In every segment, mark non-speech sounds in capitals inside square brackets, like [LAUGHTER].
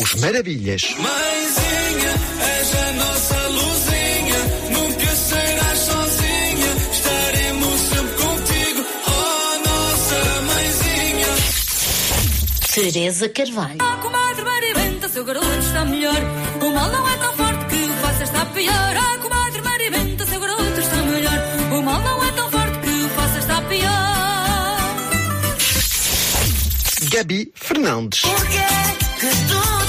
Os Maravilhas. Mãezinha, és a nossa luzinha, nunca serás sozinha, estaremos sempre contigo, oh nossa mãezinha. Teresa Carvalho. Ah, comadre Maribenta, seu garoto está melhor. O mal não é tão forte que o faça estar pior. Ah, comadre Maribenta, seu garoto está melhor. O mal não é tão forte que o faça estar pior. Gabi Fernandes. Porquê que tudo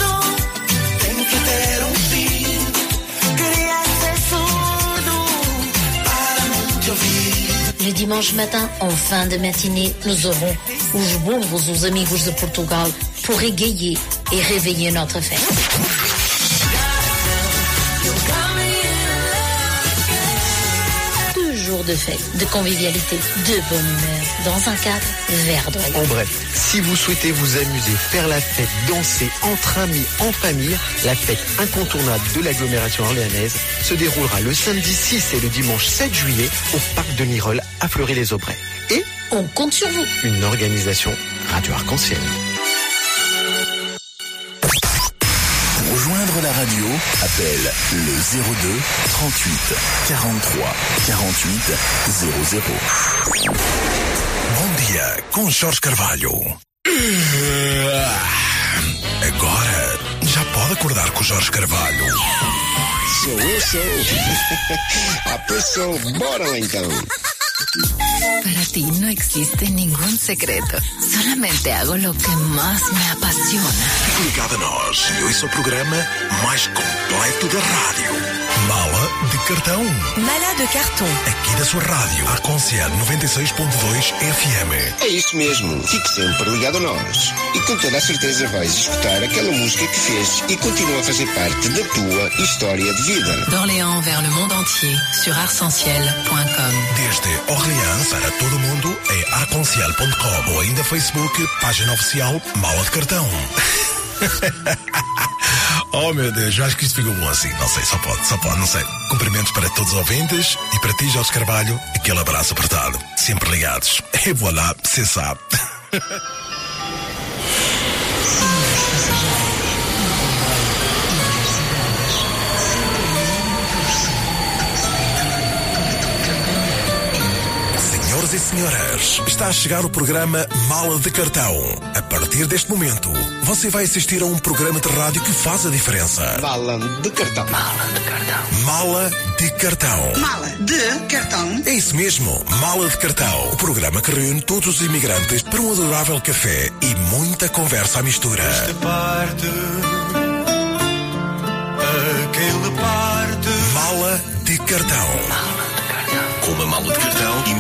Le dimanche matin, en fin de matinée, nous aurons os bombos, os amigos de Portugal, pour égayer et réveiller notre fête. De fête, de convivialité, de bonne humeur, dans un cadre verdoyant. En bref, si vous souhaitez vous amuser, faire la fête, danser entre amis, en famille, la fête incontournable de l'agglomération orléanaise se déroulera le samedi 6 et le dimanche 7 juillet au parc de Nirol à Fleury-les-Aubrais. Et On compte sur vous. une organisation Radio Arc-en-Ciel. Appelle le 02 38 43 48 00. Bom dia com Jorge Carvalho. Agora já pode acordar com Jorge Carvalho. Sou eu, sou. ah, [LAUGHS] pois sou. Bora lá então. Para ti no existe ningún secreto. Solamente hago lo que más me apasiona. Fique ligado a nós e ouça o programa mais completo da rádio. Mala de cartão. Mala de carton. Aqui da sua rádio. Arconciel 96.2 FM. É isso mesmo. Fique sempre ligado a nós. E com toda a certeza vais escutar aquela música que fez e continua a fazer parte da tua história de vida. D'Orléans vers le monde entier sur arcenciel.com. Desde Orleans para todo o mundo é arconciel.com ou ainda Facebook, página oficial Mala de Cartão. [LAUGHS] [LAUGHS] oh meu Deus, eu acho que isto ficou bom assim. Não sei, só pode, só pode, não sei. Cumprimentos para todos os ouvintes e para ti, Jorge Carvalho, aquele abraço apertado. Sempre ligados. E voilà, você sabe. [LAUGHS] Senhoras e senhoras, está a chegar o programa Mala de Cartão. A partir deste momento, você vai assistir a um programa de rádio que faz a diferença. Bala de cartão. Mala de Cartão. Mala de cartão. É isso mesmo, Mala de Cartão. O programa que reúne todos os imigrantes para um adorável café e muita conversa à mistura. Parte, aquele parte. Mala de Cartão. Com uma mala de cartão e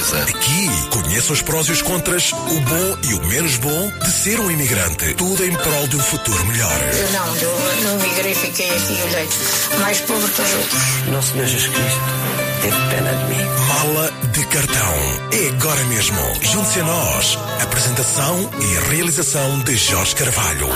pobreza. Aqui, conheça os prós e os contras, o bom e o menos bom de ser um imigrante. Tudo em prol de um futuro melhor. Eu não, eu não migrei, fiquei aqui, olhei, mais pobre que os outros. Nosso Senhor Jesus Cristo teve pena de mim. Mala de cartão. É agora mesmo. Junte-se a nós. Apresentação e realização de Jorge Carvalho.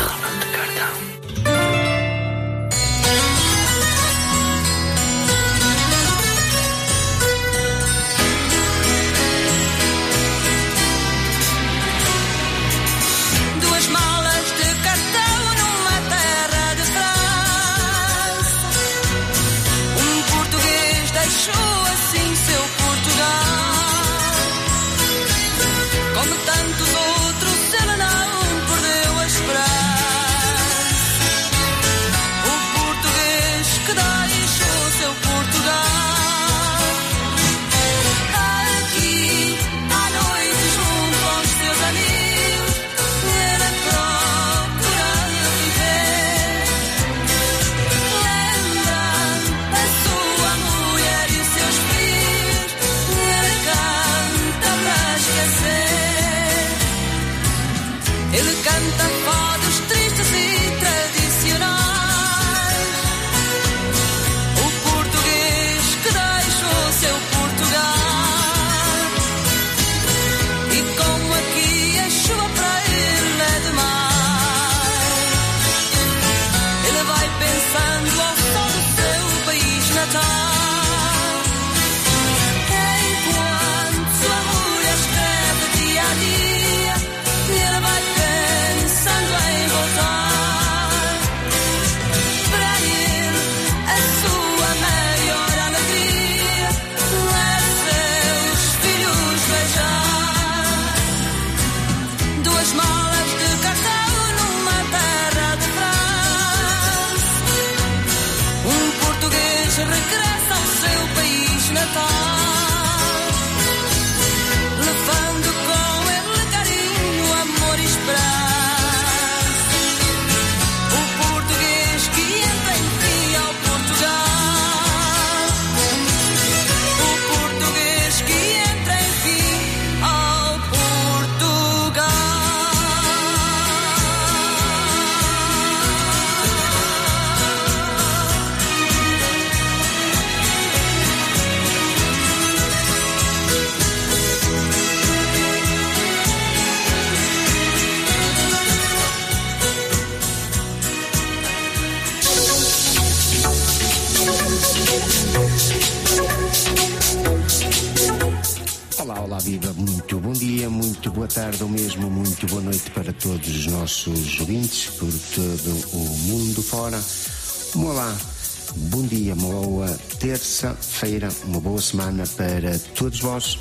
Semana para todos vós.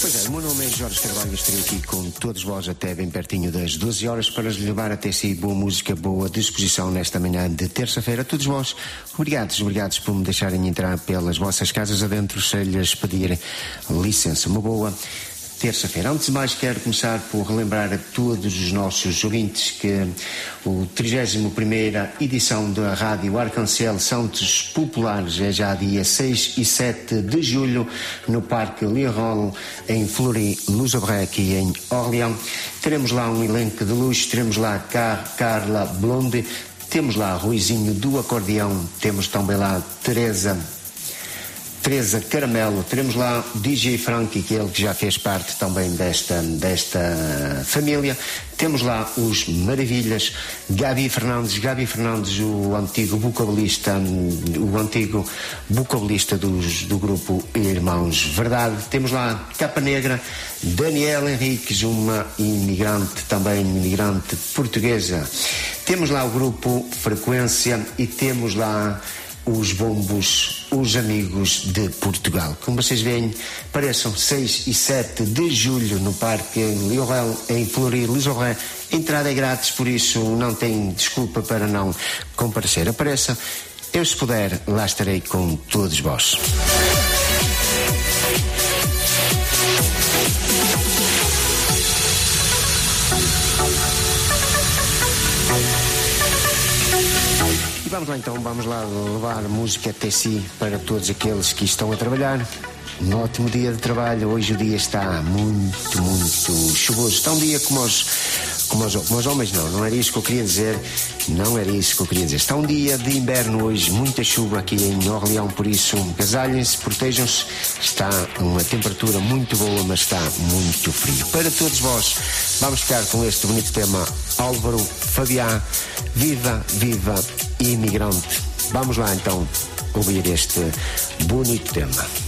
Pois é, o meu nome é Jorge Carvalho estarei aqui com todos vós até bem pertinho das 12 horas para lhes levar até si boa música, boa disposição nesta manhã de terça-feira. Todos vós, obrigados, obrigados por me deixarem entrar pelas vossas casas adentro, se lhes pedir licença. Uma boa terça-feira. Antes de mais, quero começar por relembrar a todos os nossos ouvintes que o 31ª edição da Rádio Arcancel Santos Populares é já dia 6 e 7 de julho no Parque Lirol, em Fleury, Lusobrec e em Orleans. Teremos lá um elenco de luxo, teremos lá Car Carla Blonde, temos lá Ruizinho do Acordeão, temos também lá Teresa Teresa Caramelo, teremos lá DJ Frankie, que ele que já fez parte também desta, desta família. Temos lá os Maravilhas, Gabi Fernandes, Gabi Fernandes, o antigo vocalista, o antigo vocalista dos, do grupo Irmãos Verdade. Temos lá Capa Negra, Daniela Henriques, uma imigrante, também imigrante portuguesa. Temos lá o grupo Frequência e temos lá os bombos, os amigos de Portugal. Como vocês veem, pareçam 6 e 7 de julho no Parque Liorel, em Florir, Lisoré. Entrada é grátis, por isso não tem desculpa para não comparecer. Apareça, eu se puder, lá estarei com todos vós. E vamos lá então, vamos lá levar música até si para todos aqueles que estão a trabalhar. Um ótimo dia de trabalho. Hoje o dia está muito, muito chuvoso. Está um dia como os, como os, como os homens, não. Não era isso que eu queria dizer. Não era isso que eu queria dizer. Está um dia de inverno hoje, muita chuva aqui em Orleão, por isso agasalhem-se, protejam-se. Está uma temperatura muito boa, mas está muito frio. Para todos vós, vamos ficar com este bonito tema. Álvaro Fabiá, viva, viva, imigrante. Vamos lá então ouvir este bonito tema.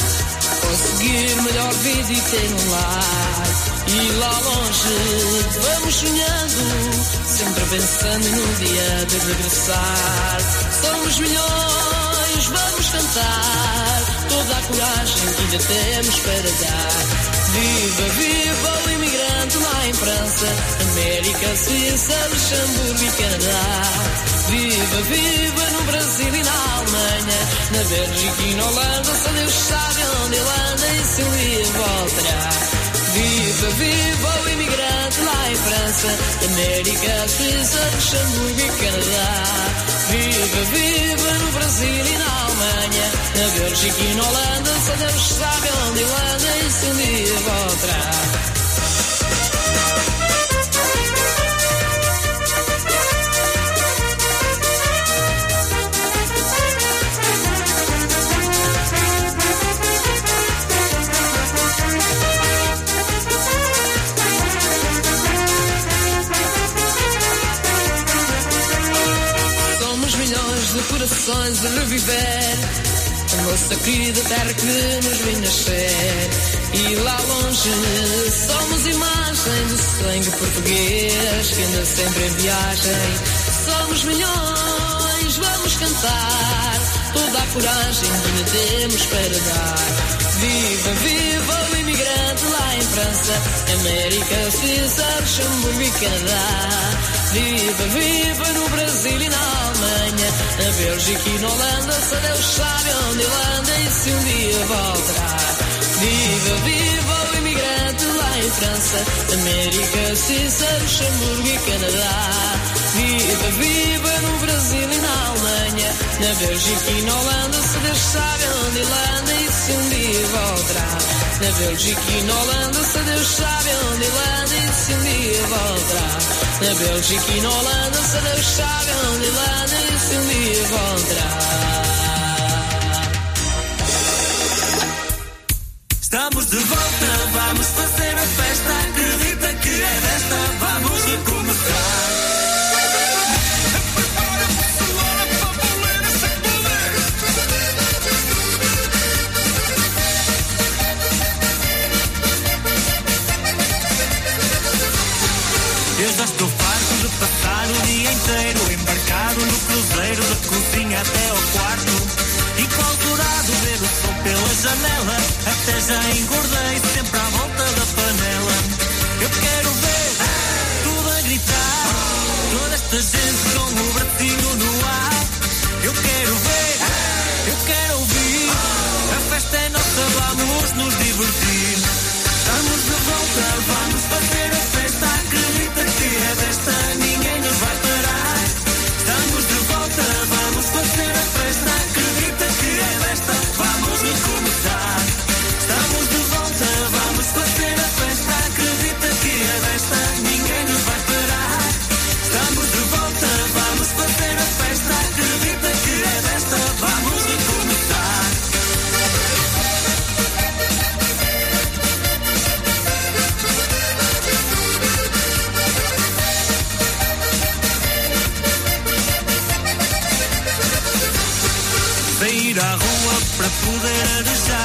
Conseguir melhor vida e ter um lar. E lá longe vamos sonhando Sempre pensando no dia de regressar. Somos milhões, vamos cantar Toda a coragem que ainda temos para dar. Viva, viva o imigrante lá em França América, Suíça, Luxemburgo e Canadá Viva, viva no Brasil e na Alemanha. Na Bélgica e na Holanda Só Deus sabe onde ele anda E se um dia voltará. Viva, viva o imigrante lá em França. América, Suíça, Luxemburgo e Canadá. Viva, viva no Brasil e na Alemanha. Na Bélgica e na Holanda Só Deus sabe onde ele anda E se um dia voltará de corações a reviver A nossa querida terra que nos vem nascer. E lá longe somos imagem do sangue português Que anda sempre em viagem. Somos milhões, vamos cantar Toda a coragem que ainda temos para dar. Viva, viva o imigrante lá em França. América, Suíça, Luxemburgo e Canadá. Viva, viva no Brasil e na Alemanha. Na Bélgica e na Holanda Só Deus sabe onde ele anda E se um dia voltará Viva, viva o imigrante lá em França. América, Suíça, Luxemburgo e Canadá Viva, viva no Brasil e na Alemanha, na Bélgica e na Holanda, se Deus sabe onde ele anda e se um dia voltará. Na Bélgica e na Holanda, se Deus sabe onde ele anda e se um dia voltará. Na Bélgica e na Holanda, se Deus sabe onde ele anda e se um dia voltará. Estamos de volta, vamos fazer a festa, acredita que é desta, vamos recomeçar. até ao quarto. e vendo o som pela janela, até já engordou. that I desire.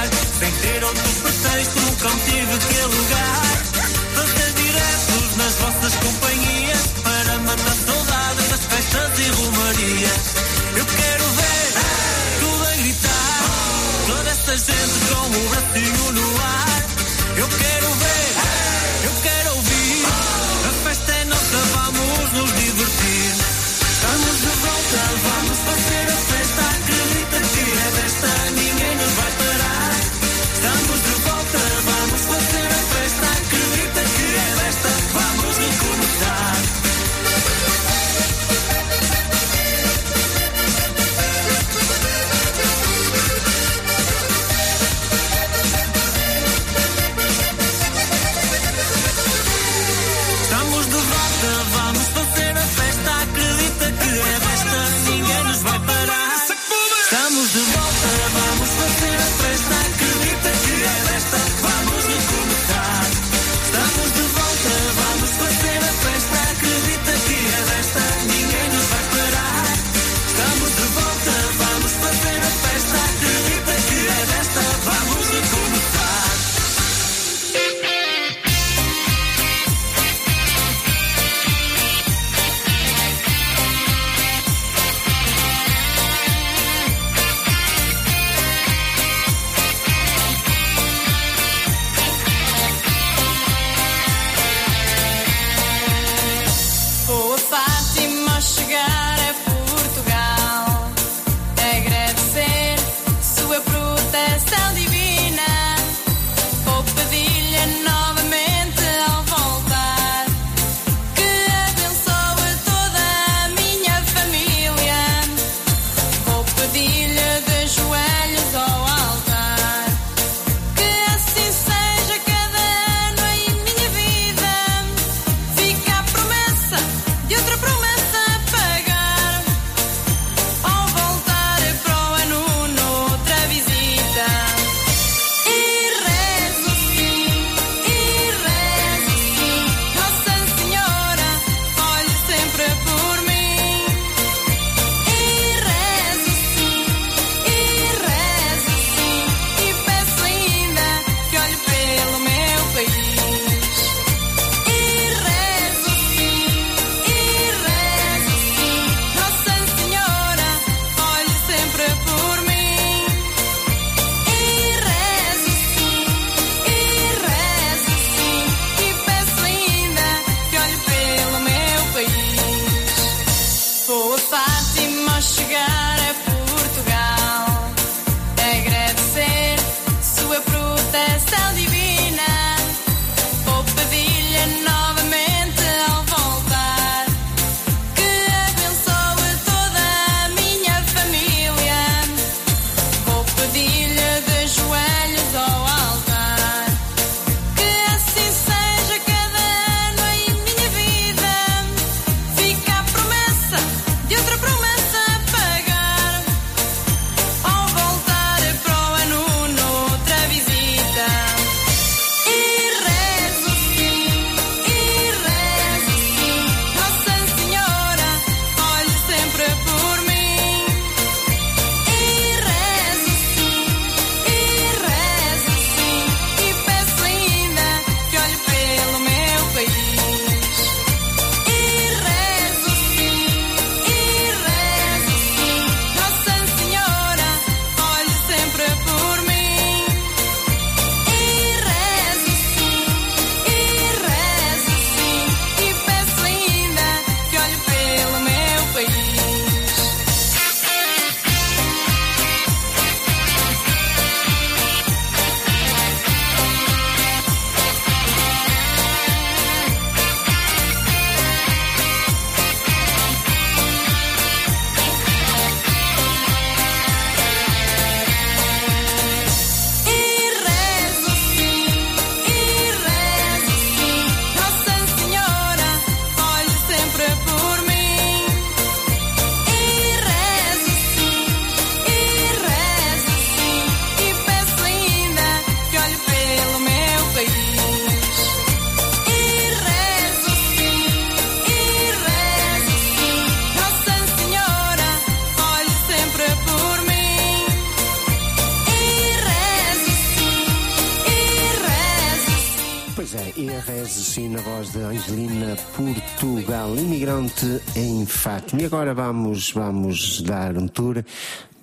E agora vamos, vamos dar um tour.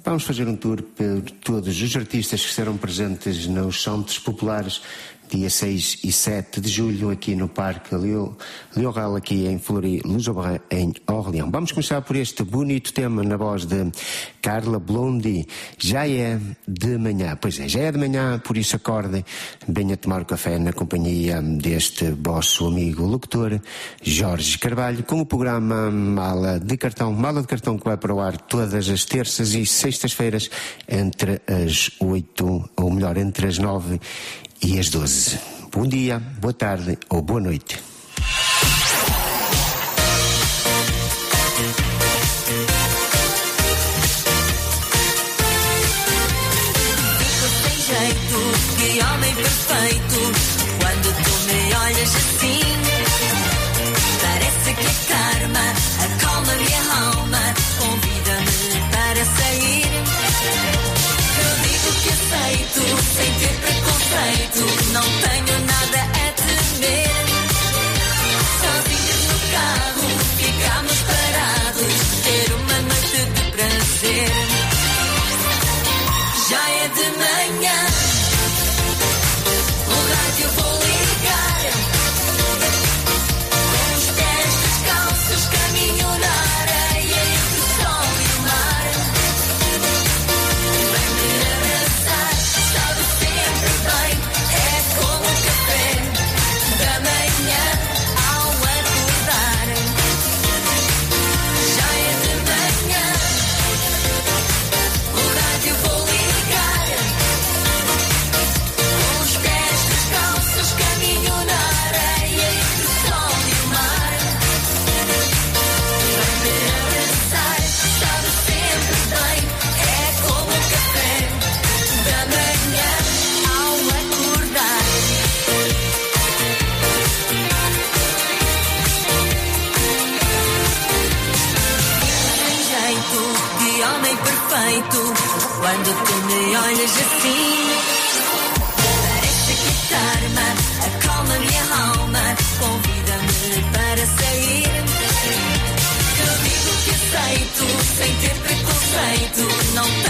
Vamos fazer um tour por todos os artistas que serão presentes nos Santos Populares dia 6 e 7 de julho, aqui no Parque Leoral, aqui em Flori, Lusobré, em Orleans. Vamos começar por este bonito tema na voz de Carla Blondi. Já é de manhã. Pois é, já é de manhã, por isso acordem, venha tomar o café na companhia deste vosso amigo locutor, Jorge Carvalho, com o programa Mala de Cartão. Mala de Cartão que vai para o ar todas as terças e sextas-feiras, entre as 8, ou melhor, entre as 9 e às 12. Bom dia, boa tarde ou boa noite. Sem ter preconceito, não tenho nada me olhas assim, parece que a karma acalma minha alma, convida-me para sair. Eu digo que aceito, sem ter preconceito, não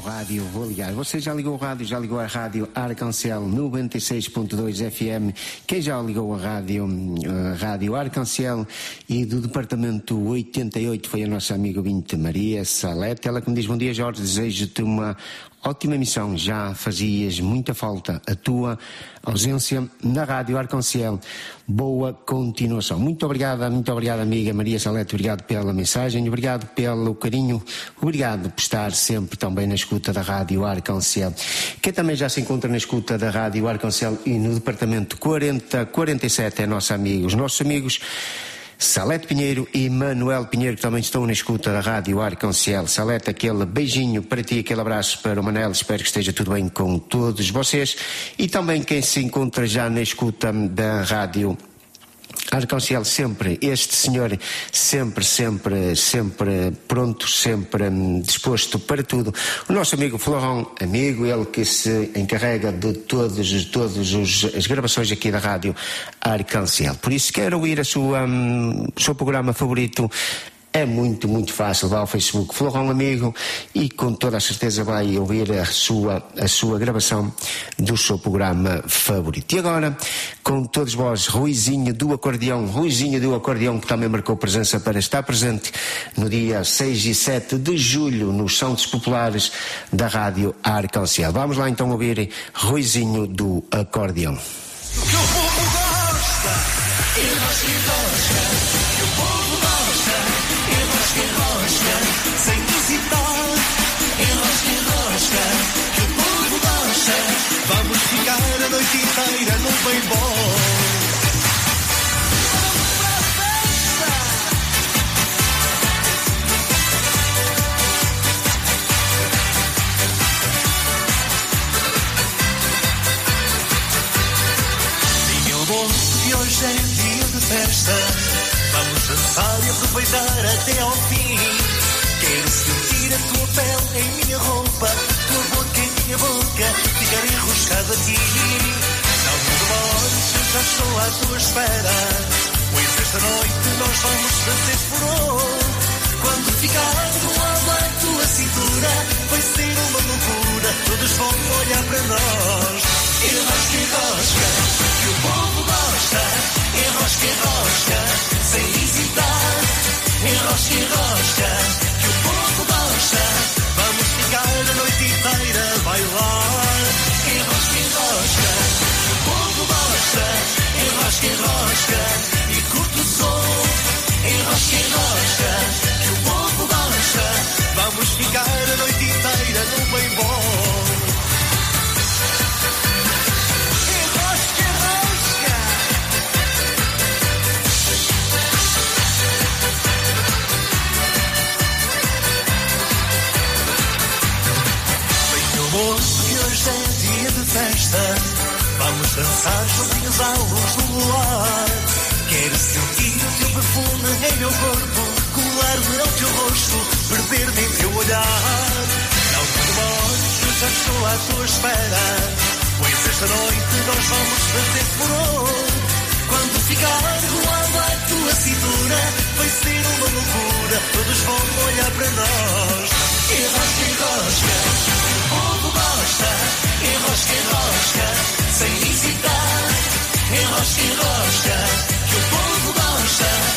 rádio vou ligar. Você já ligou o rádio, já ligou a rádio Arcancel 96.2 FM. Quem já ligou a rádio, rádio Arcancel e do departamento 88 foi a nossa amiga ouvinte Maria Salete. Ela que me diz, bom dia Jorge, desejo-te uma ótima missão. Já fazias muita falta a tua ausência na rádio Arcancel. Boa continuação. Muito obrigada, muito obrigada amiga Maria Salete, obrigado pela mensagem, obrigado pelo carinho, obrigado por estar sempre também na escuta da Rádio Arcancel. Quem também já se encontra na escuta da Rádio Arcancel e no departamento 4047 é nosso amigo, os nossos amigos Salete Pinheiro e Manuel Pinheiro, que também estão na escuta da Rádio Arcancel. Salete, aquele beijinho para ti, aquele abraço para o Manel. Espero que esteja tudo bem com todos vocês. E também quem se encontra já na escuta da Rádio Arcángel sempre, este senhor sempre, sempre, sempre pronto, sempre hum, disposto para tudo. O nosso amigo Florão, amigo, ele que se encarrega de todas todos os, as gravações aqui da rádio Arcángel. Por isso quero ouvir a sua, hum, o seu programa favorito é muito, muito fácil. Vá ao Facebook Florão Amigo e com toda a certeza vai ouvir a sua, a sua gravação do seu programa favorito. E agora, com todos vós, Ruizinho do Acordeão, Ruizinho do Acordeão, que também marcou presença para estar presente no dia 6 e 7 de julho nos Santos Populares da Rádio Arcancel. Vamos lá então ouvir Ruizinho do Acordeão. Que o povo gosta, e nós que gosta, que o povo gosta, que o povo gosta, vamos ficar a noite inteira no bem bom. Hoje é dia de festa. Vamos dançar e aproveitar até ao fim. Quero sentir a tua pele em minha roupa, tua boca em minha boca, ficar enroscado a ti. Não me demores, eu já estou à tua espera. Pois esta noite nós vamos fazer furor. Quando ficar do lado à tua cintura, vai ser uma loucura. Todos vão olhar para nós. E rosca e rosca, que o povo gosta. E rosca e rosca, sem hesitar. E rosca festa. Vamos dançar juntinhos à luz do luar. Quero sentir o teu perfume em meu corpo Colar-me ao teu rosto, perder-me em teu olhar. Não te demores, eu já estou à tua espera. Pois esta noite nós vamos fazer furor. Quando ficar do lado à tua cintura Vai ser uma loucura, todos vão olhar para nós E rosca e rosca, o povo gosta E rosca e rosca, sem hesitar E rosca e rosca, que o povo gosta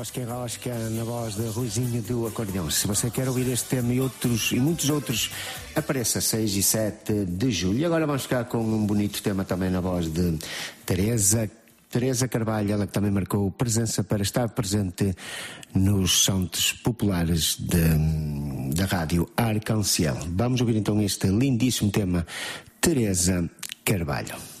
Rosca, é Rosca, na voz de Ruizinho do Acordeão. Se você quer ouvir este tema e outros e muitos outros, apareça 6 e 7 de julho. Agora vamos ficar com um bonito tema também na voz de Teresa. Teresa Carvalho, ela que também marcou presença para estar presente nos santos populares da rádio Arcanciel. Vamos ouvir então este lindíssimo tema, Teresa Carvalho.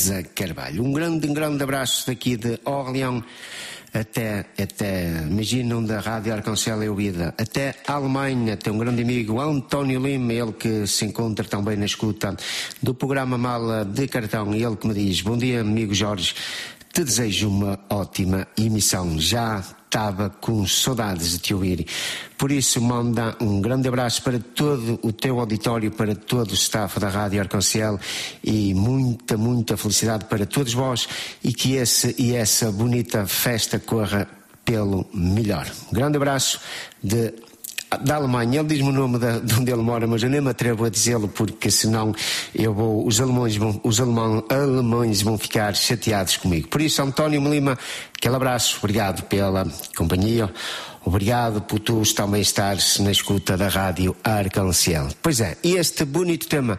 Teresa Carvalho. Um grande, um grande abraço daqui de Orleans até, até imaginam da Rádio Arconcel é ouvida, até Alemanha, tem um grande amigo, António Lima, ele que se encontra também na escuta do programa Mala de Cartão, ele que me diz, bom dia amigo Jorge, te desejo uma ótima emissão. Já estava com saudades de te ouvir. Por isso, manda um grande abraço para todo o teu auditório, para todo o staff da Rádio Arconcel e muita, muita felicidade para todos vós e que esse e essa bonita festa corra pelo melhor. Um grande abraço de da Alemanha, ele diz-me o nome de, de, onde ele mora, mas eu nem me atrevo a dizê-lo porque senão eu vou, os alemães vão, os alemão, alemães vão ficar chateados comigo. Por isso, António Lima, aquele abraço, obrigado pela companhia, obrigado por tu também estares na escuta da rádio Arcanciel. Pois é, e este bonito tema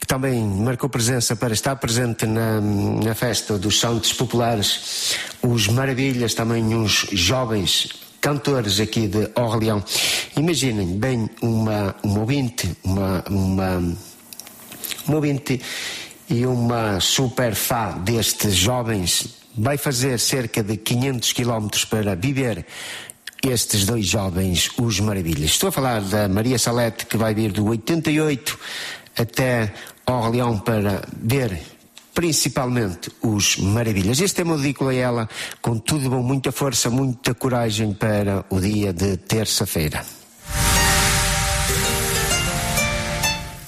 que também marcou presença para estar presente na, na festa dos Santos Populares, os Maravilhas, também uns jovens cantores aqui de Orleão. Imaginem bem uma, uma ouvinte, uma, uma, uma ouvinte e uma super fã destes jovens vai fazer cerca de 500 quilómetros para viver estes dois jovens, os Maravilhas. Estou a falar da Maria Salete, que vai vir do 88 até Orleão para ver principalmente os Maravilhas. Este tema dedico a ela com tudo bom, muita força, muita coragem para o dia de terça-feira.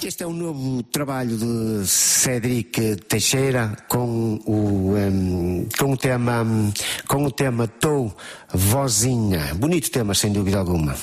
Este é um novo trabalho de Cedric Teixeira com o, um, com o tema com o tema Tou Vozinha. Bonito tema, sem dúvida alguma.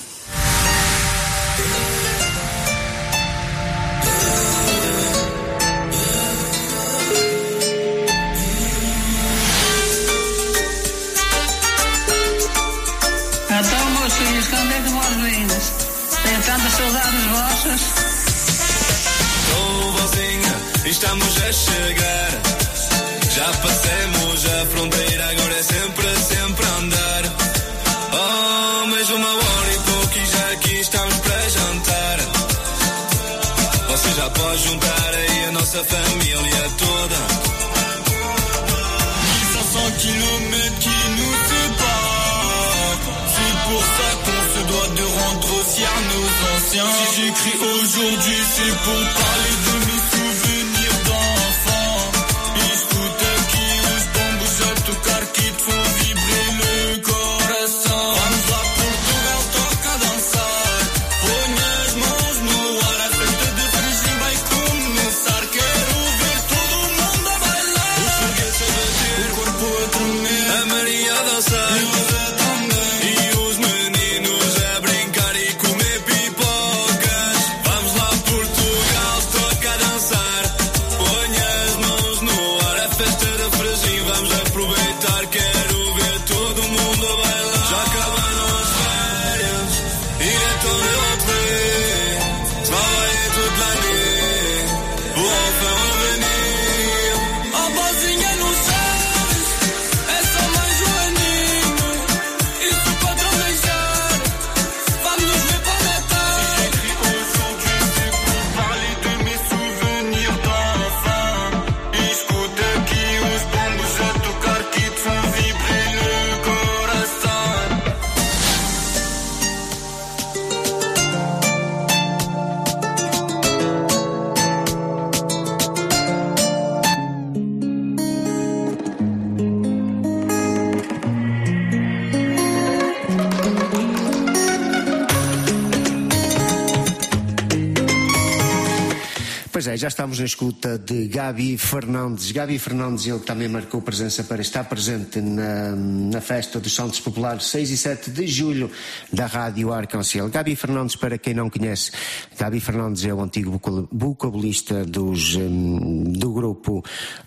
Pois é, já estamos na escuta de Gabi Fernandes. Gabi Fernandes, ele também marcou presença para estar presente na, na festa dos Santos Populares 6 e 7 de julho da Rádio Arcanciel. Gabi Fernandes, para quem não conhece, Gabi Fernandes é o antigo vocalista dos, hum, do grupo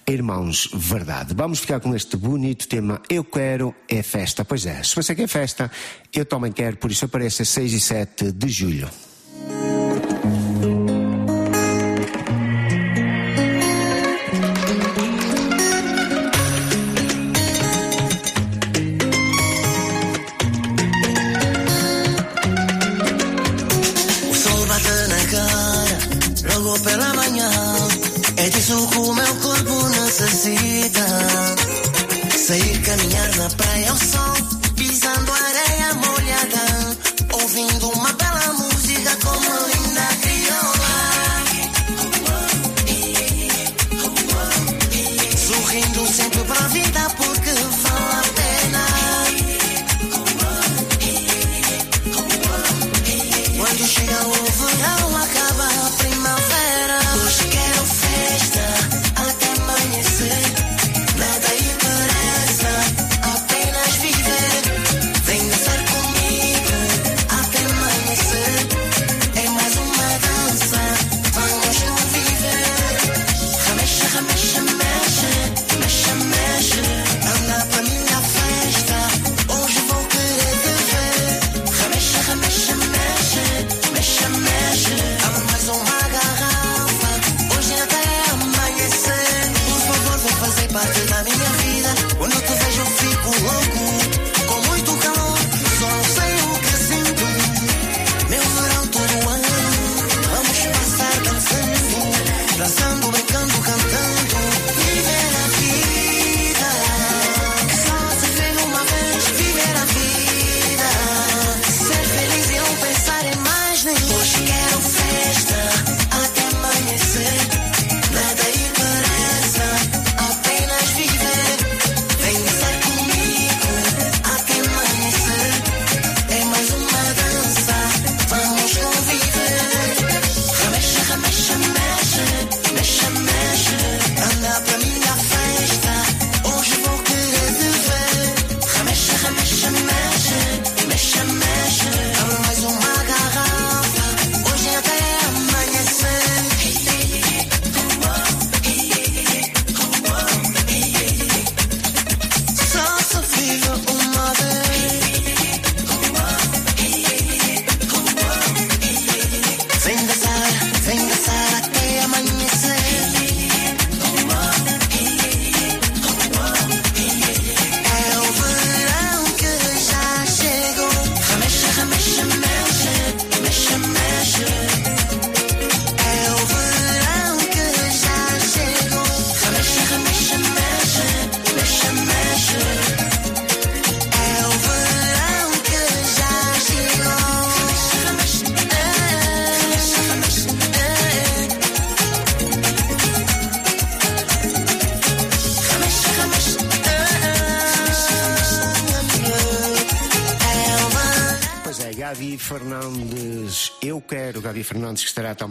Irmãos Verdade. Vamos ficar com este bonito tema Eu Quero é Festa. Pois é, se você quer festa, eu também quero, por isso aparece 6 e 7 de julho. But I also.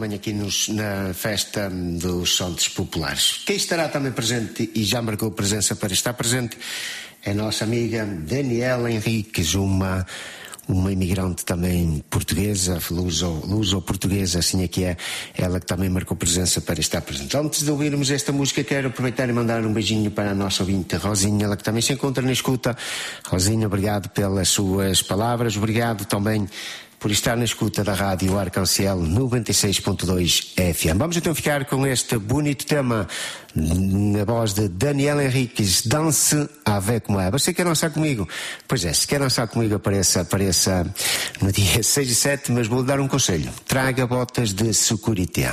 também aqui nos, na festa dos Santos Populares. Quem estará também presente e já marcou presença para estar presente é a nossa amiga Daniela Henriques, uma uma imigrante também portuguesa, luso, luso-portuguesa, assim é que é, ela que também marcou presença para estar presente. Antes de ouvirmos esta música, quero aproveitar e mandar um beijinho para a nossa ouvinte Rosinha, ela que também se encontra na escuta. Rosinha, obrigado pelas suas palavras, obrigado também por estar na escuta da rádio Arcaucel 96.2 FM. Vamos então ficar com este bonito tema na voz de Daniel Henriques, Dance avec moi. Você quer dançar comigo? Pois é, se quer dançar comigo, apareça, apareça no dia [LAUGHS] 6 e 7, mas vou dar um conselho. Traga botas de security.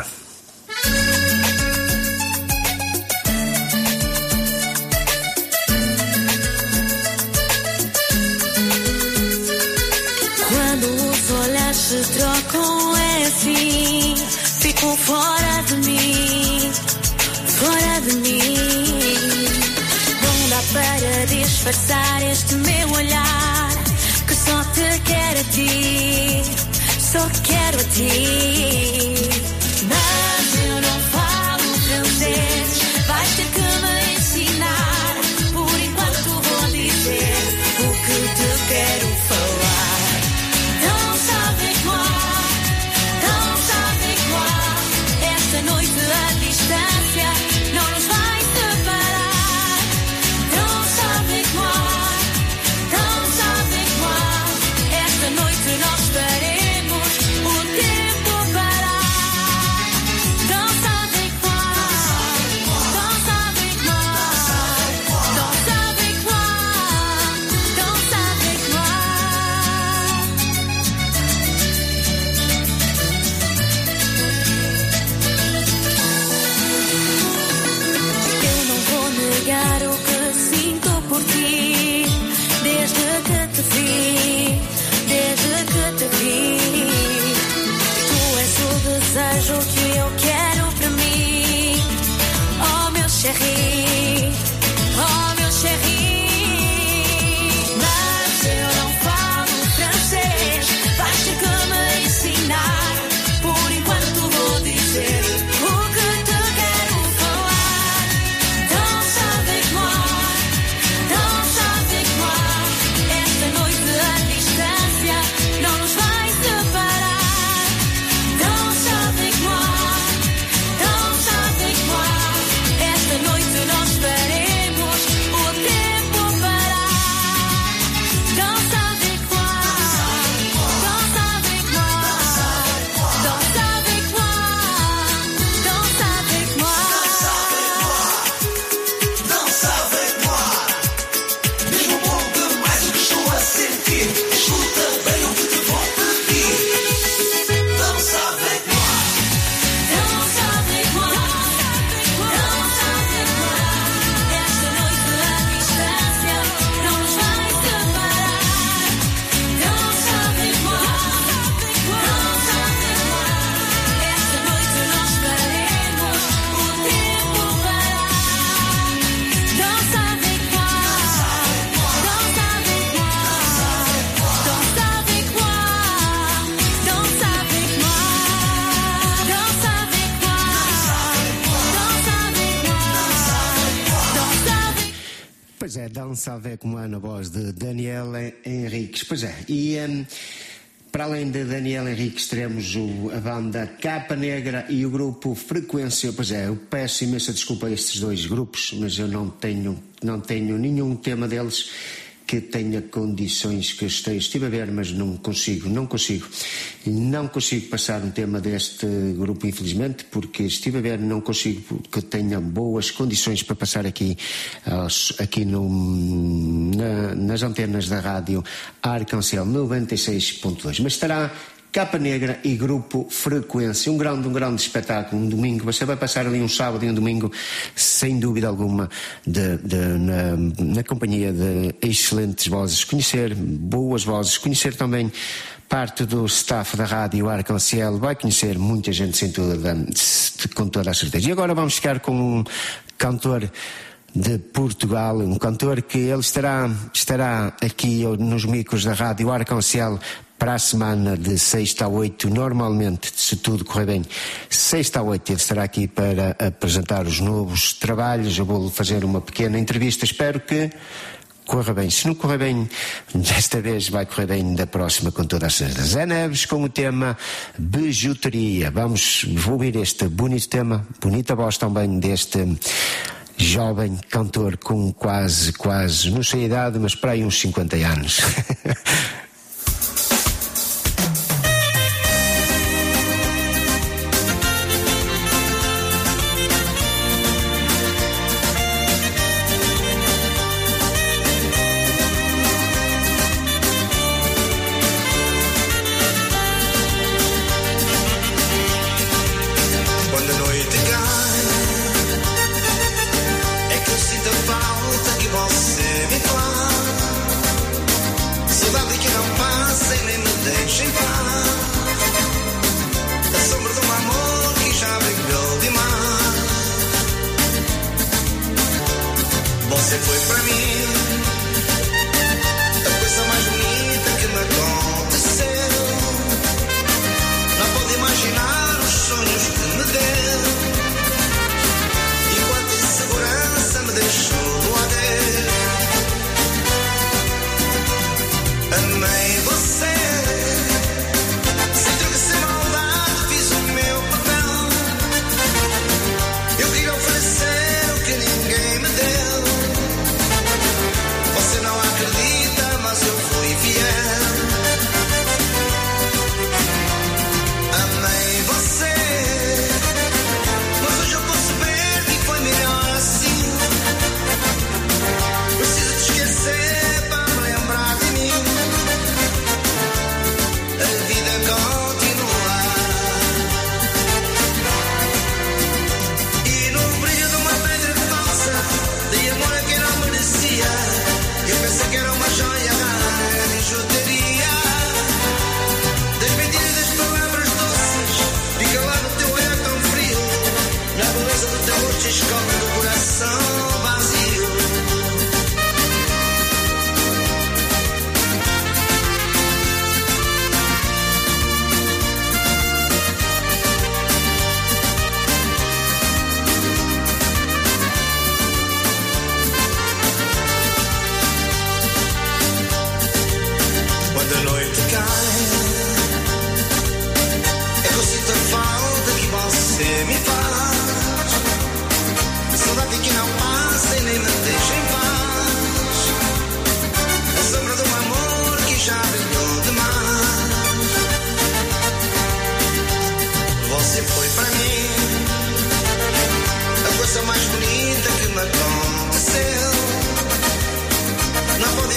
Pois é, e hum, para além de Daniel Henriques, teremos o- a banda Capa Negra e o grupo Frequência. Pois é, eu peço imensa desculpa a estes dois grupos, mas eu não tenho, não tenho nenhum tema deles que tenha condições que esteja. Estive a ver, mas não consigo, não consigo. Não consigo passar um tema deste grupo, infelizmente, porque estive a ver, não consigo que tenha boas condições para passar aqui, aqui no, na- nas antenas da rádio Arcancel 96.2. Mas estará Capa Negra e Grupo Frequência. Um grande, um grande espetáculo, um domingo. Você vai passar ali um sábado e um domingo, sem dúvida alguma, de- de- na, na companhia de excelentes vozes. Conhecer boas vozes, conhecer também parte do staff da rádio Arcancel. Vai conhecer muita gente, sem toda, com toda a certeza. E agora vamos ficar com um cantor de Portugal, um cantor que ele estará, estará aqui nos micros da Rádio Arcancel para a semana de sexta a oito, normalmente, se tudo correr bem, sexta a oito ele estará aqui para apresentar os novos trabalhos, eu vou fazer uma pequena entrevista, espero que corra bem. Se não correr bem, desta vez vai correr bem da próxima com toda a certeza. Zé Neves com o tema bijuteria. Vamos ouvir este bonito tema, bonita voz também deste jovem cantor com quase, quase, não sei a idade, mas para aí uns 50 anos. [LAUGHS]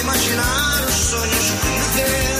imaginar os sonhos que me deu.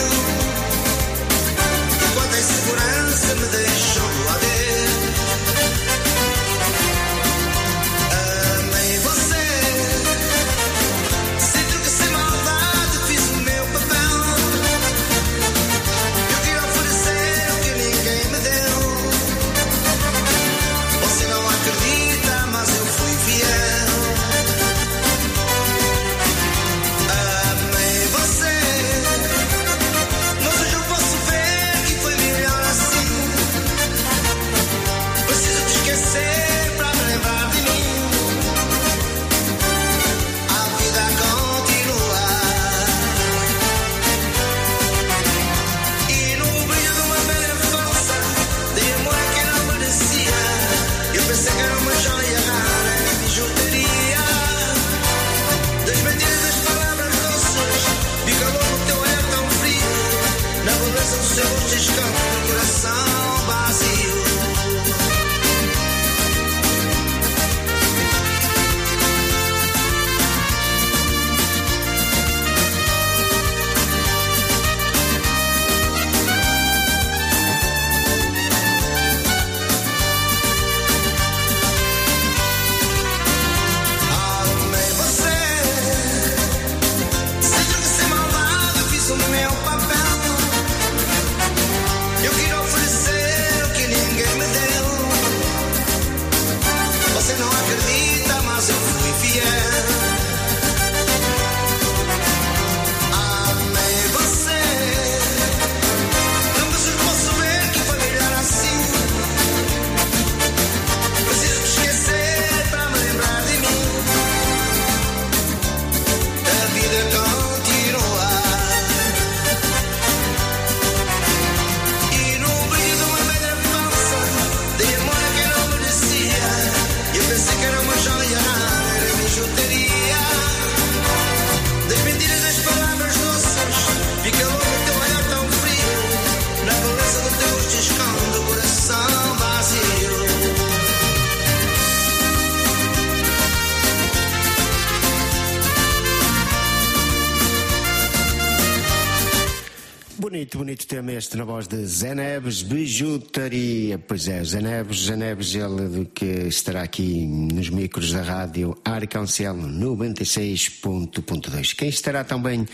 Este na voz de Zé Neves, Bijutaria. Pois é, Zé Neves, Zé Neves, ele que estará aqui nos micros da rádio Arcancel 96.2. Quem estará também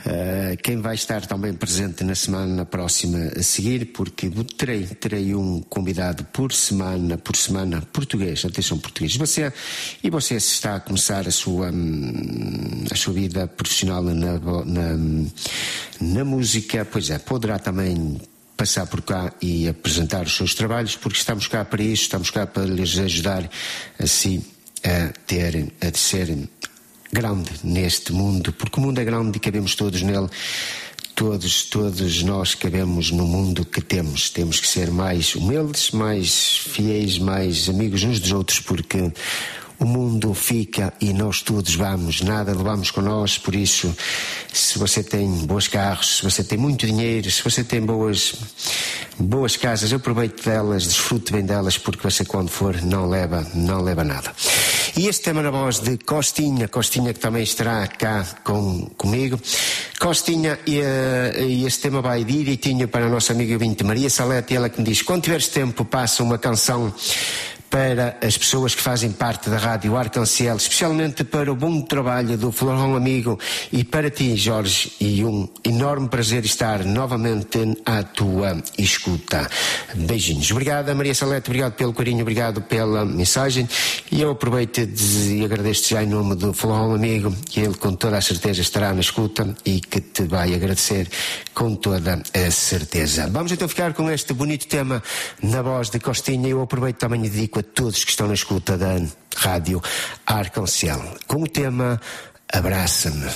Uh, quem vai estar também presente na semana próxima a seguir, porque terei, terei um convidado por semana, por semana, português, atenção português. Você, e você se está a começar a sua, hum, a sua vida profissional na, na, na música, pois é, poderá também passar por cá e apresentar os seus trabalhos, porque estamos cá para isso, estamos cá para lhes ajudar assim a ter, a ser grande neste mundo, porque o mundo é grande e cabemos todos nele. Todos, todos nós cabemos no mundo que temos. Temos que ser mais humildes, mais fiéis, mais amigos uns dos outros, porque o mundo fica e nós todos vamos, nada levamos com nós, por isso, se você tem bons carros, se você tem muito dinheiro, se você tem boas, boas casas, aproveite delas, desfrute bem delas, porque você quando for não leva, não leva nada. E este tema na voz de Costinha, Costinha que também estará cá com, comigo. Costinha, e, uh, e este tema vai direitinho para a nossa amiga vinte Maria Salete, ela que me diz, quando tiveres tempo, passa uma canção para as pessoas que fazem parte da Rádio Arcancel, especialmente para o bom trabalho do Florão Amigo e para ti, Jorge, e um enorme prazer estar novamente à tua escuta. Beijinhos. Obrigada, Maria Salete, obrigado pelo carinho, obrigado pela mensagem e eu aproveito e agradeço já em nome do Florão Amigo, que ele com toda a certeza estará na escuta e que te vai agradecer com toda a certeza. Vamos então ficar com este bonito tema na voz de Costinha. Eu aproveito também e dedico a todos que estão na escuta da Rádio Arcancel, com o tema Abraça-me.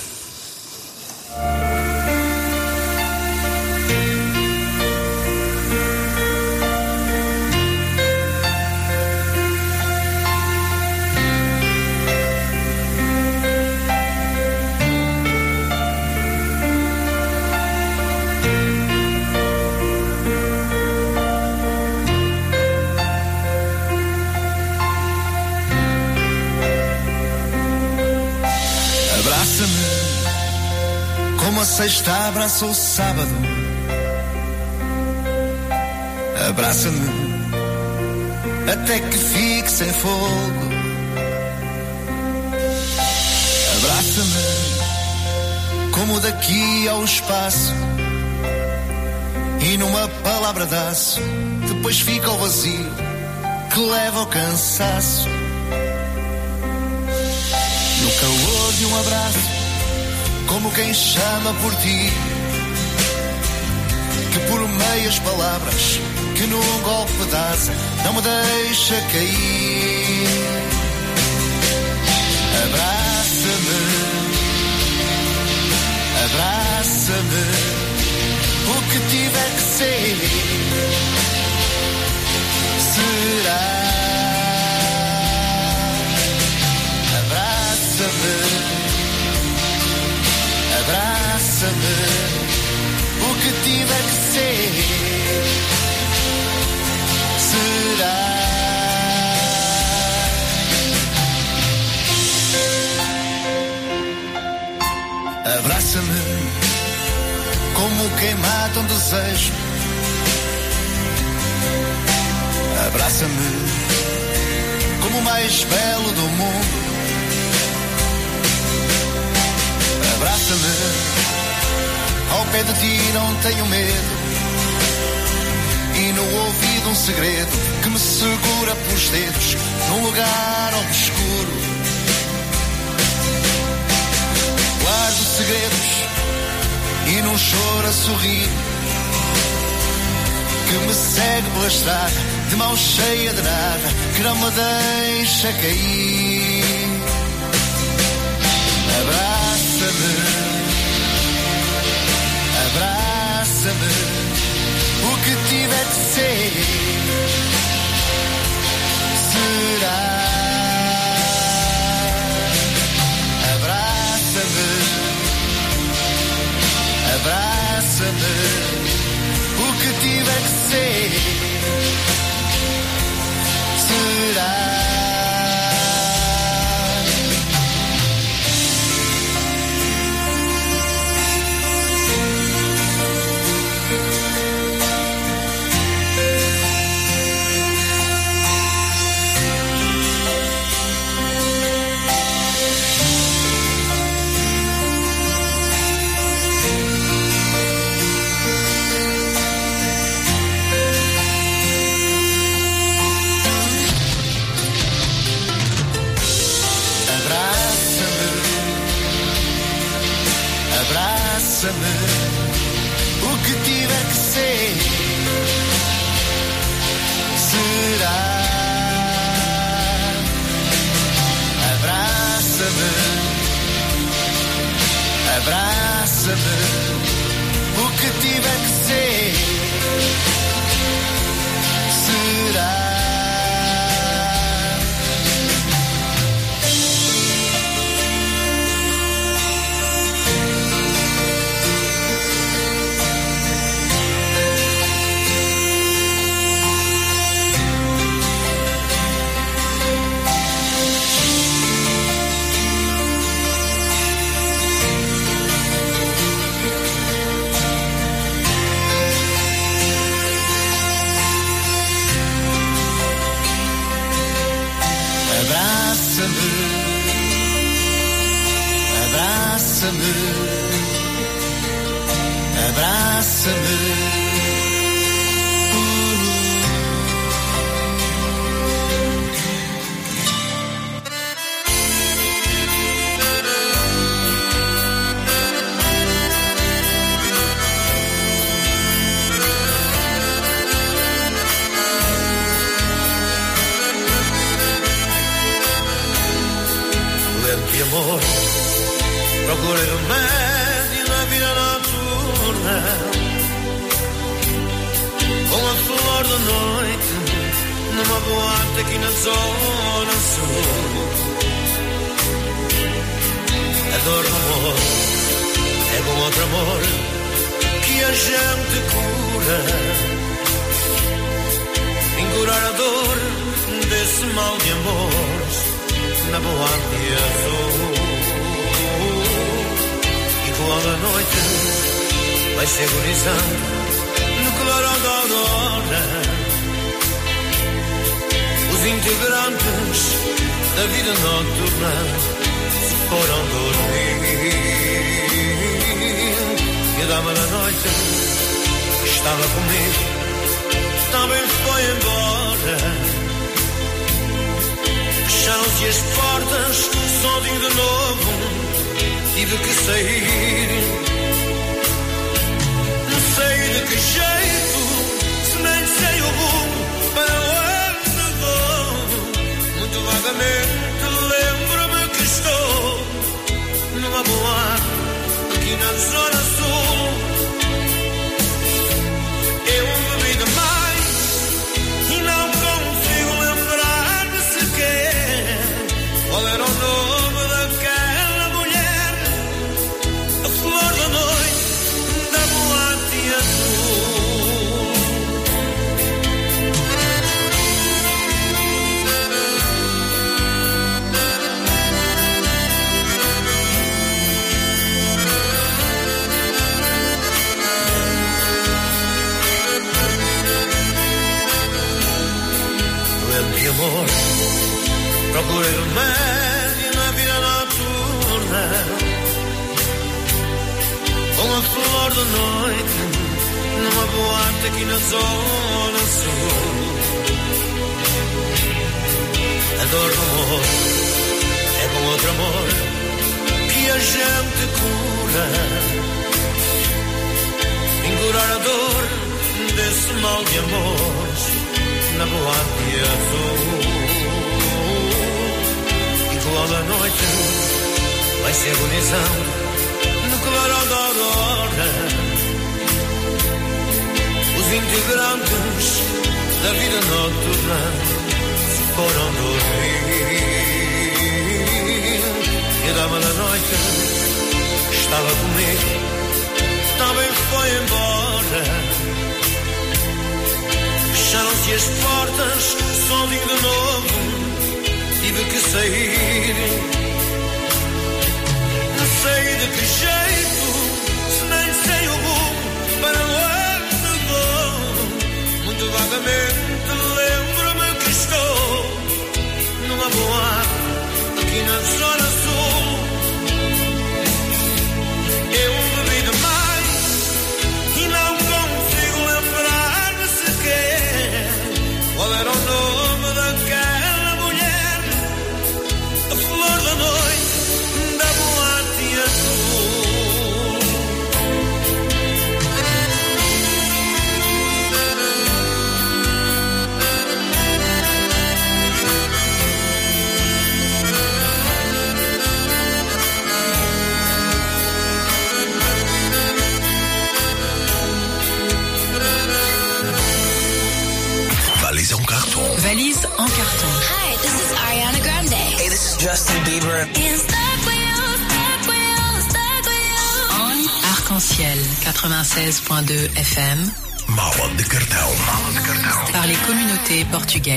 Como a sexta abraça o sábado. Abraça-me até que fique sem fogo. Abraça-me como daqui ao espaço. E numa palavra de aço, depois fica o vazio que leva ao cansaço. No calor de um abraço como quem chama por ti, que por meias palavras, que num golpe asa não me deixa cair. Abraça-me, abraça-me, o que tiver que ser será. Abraça-me abraça-me, o que tiver que ser será. Abraça-me como quem mata um desejo. Abraça-me como o mais belo do mundo. Abraça-me, ao pé de ti não tenho medo. E no ouvido um segredo que me segura pelos dedos, num lugar obscuro. Guardo segredos e num choro a sorrir. Que me segue pela estrada, de mão cheia de nada, que não me deixa cair. Abraça-me, o que tiver que ser será. Abraça-me, abraça-me, o que tiver que ser será.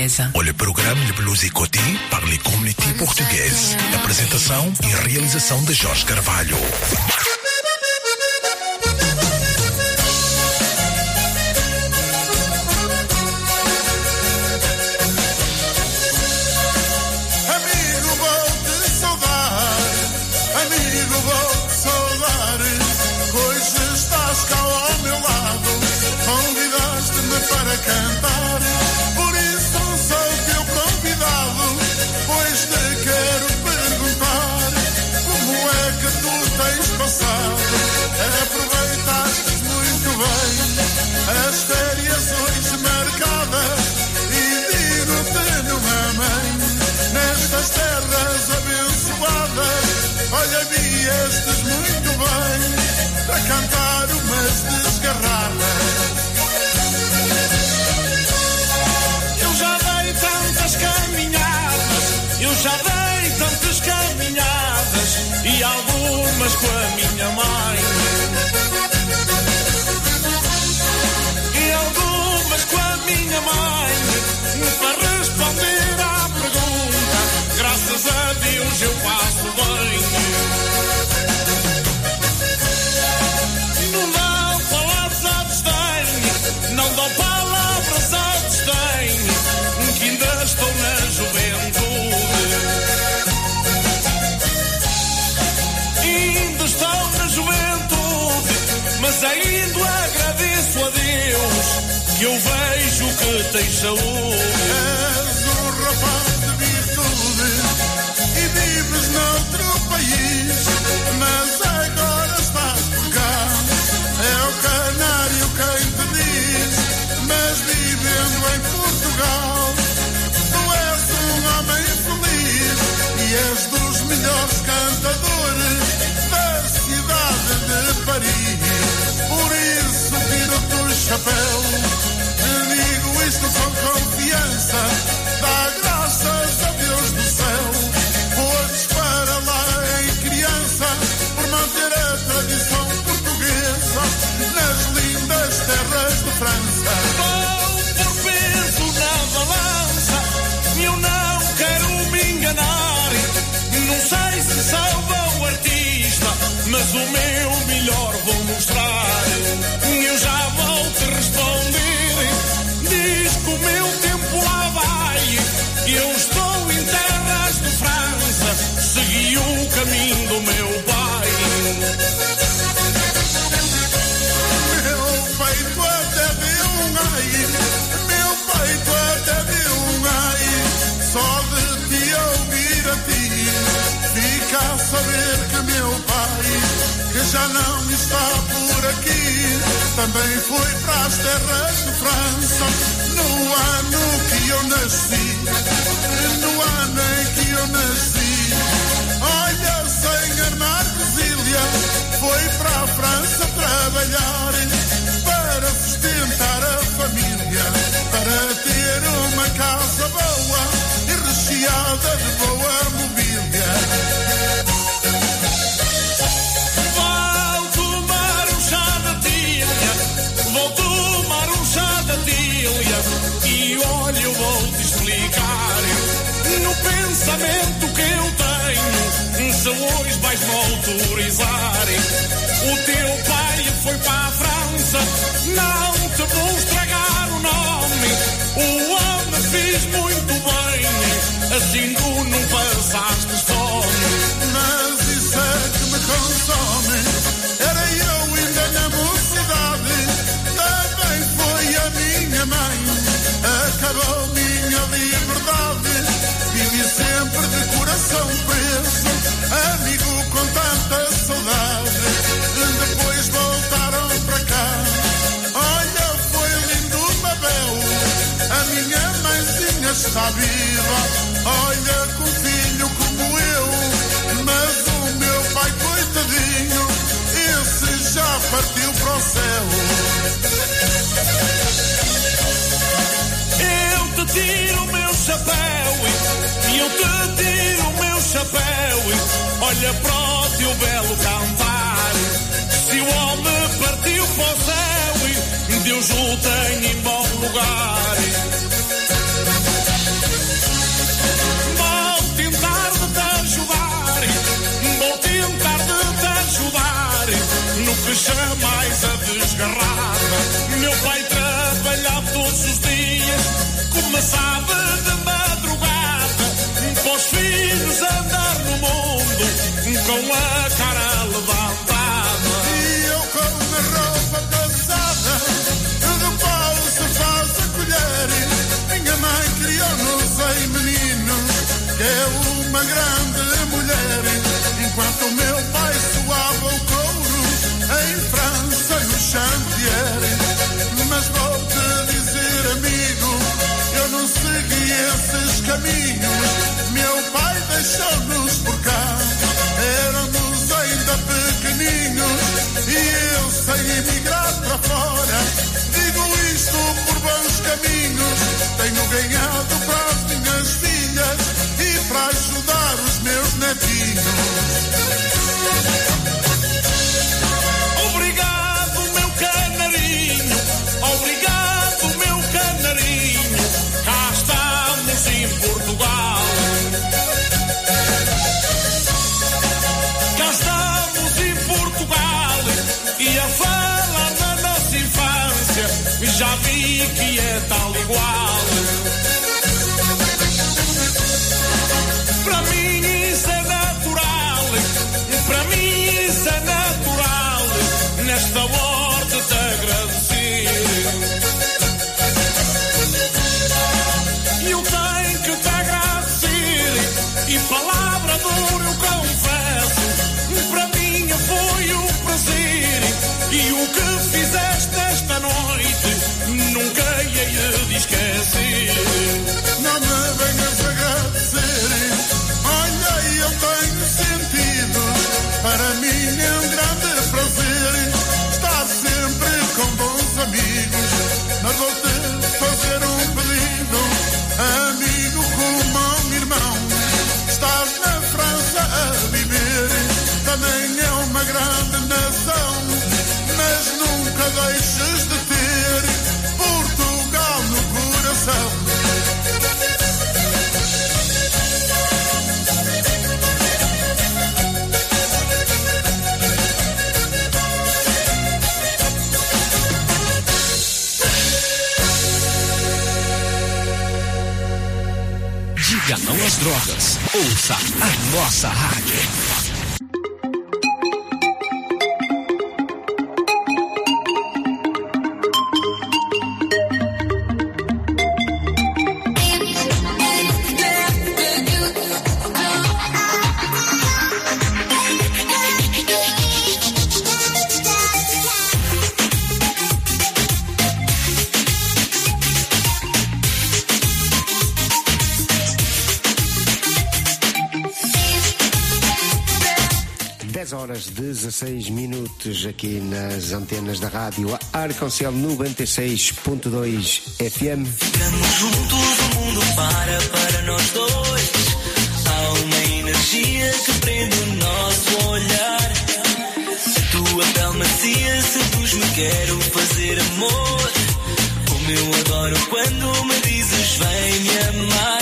Portuguesa. O programa de Le Blues e Coty parle comunidade portuguesa. Apresentação e realização de Jorge Carvalho. também fui para as terras de França no ano que eu nasci, no ano em que eu nasci. Olha, sem senhor Marcosilha foi para a França trabalhar para sustentar a família, para ter uma casa boa e recheada de boa autorizarem. O teu pai foi para a França, não te vou estragar o nome. O homem fez muito bem, assim tu não passaste fome. Mas isso é que me consome, era eu ainda na mocidade. Também foi a minha mãe, acabou minha liberdade. Vivi sempre de coração com tanta saudade. Depois voltaram para cá. Olha, foi lindo Babel. A minha mãezinha está viva. Olha, com filho como eu. Mas o meu pai, coitadinho, esse já partiu para o céu. Eu te tiro o meu chapéu e eu te tiro o meu chapéu. Olha para o teu belo cantar. Se o homem partiu para o céu, Deus o tem em bom lugar. Vou tentar de te ajudar, vou tentar de te ajudar no que chamais a desgarrada. Meu pai trabalhava todos os dias, começava de madrugada, para os filhos andar no mundo com a cara levantada. E eu com a roupa passada, do pau se faz a colher. Minha mãe criou-nos em meninos, que é uma grande mulher. Enquanto o meu pai suava o couro, em França no chantier. É Ouça a nossa rádio. Dez horas 16 minutos aqui nas antenas da rádio Arconcel 96.2 FM. Ficamos juntos, o mundo para para nós dois. Há uma energia que prende o nosso olhar. A tua pele macia seduz-me, quero fazer amor. Como eu adoro quando me dizes vem me amar.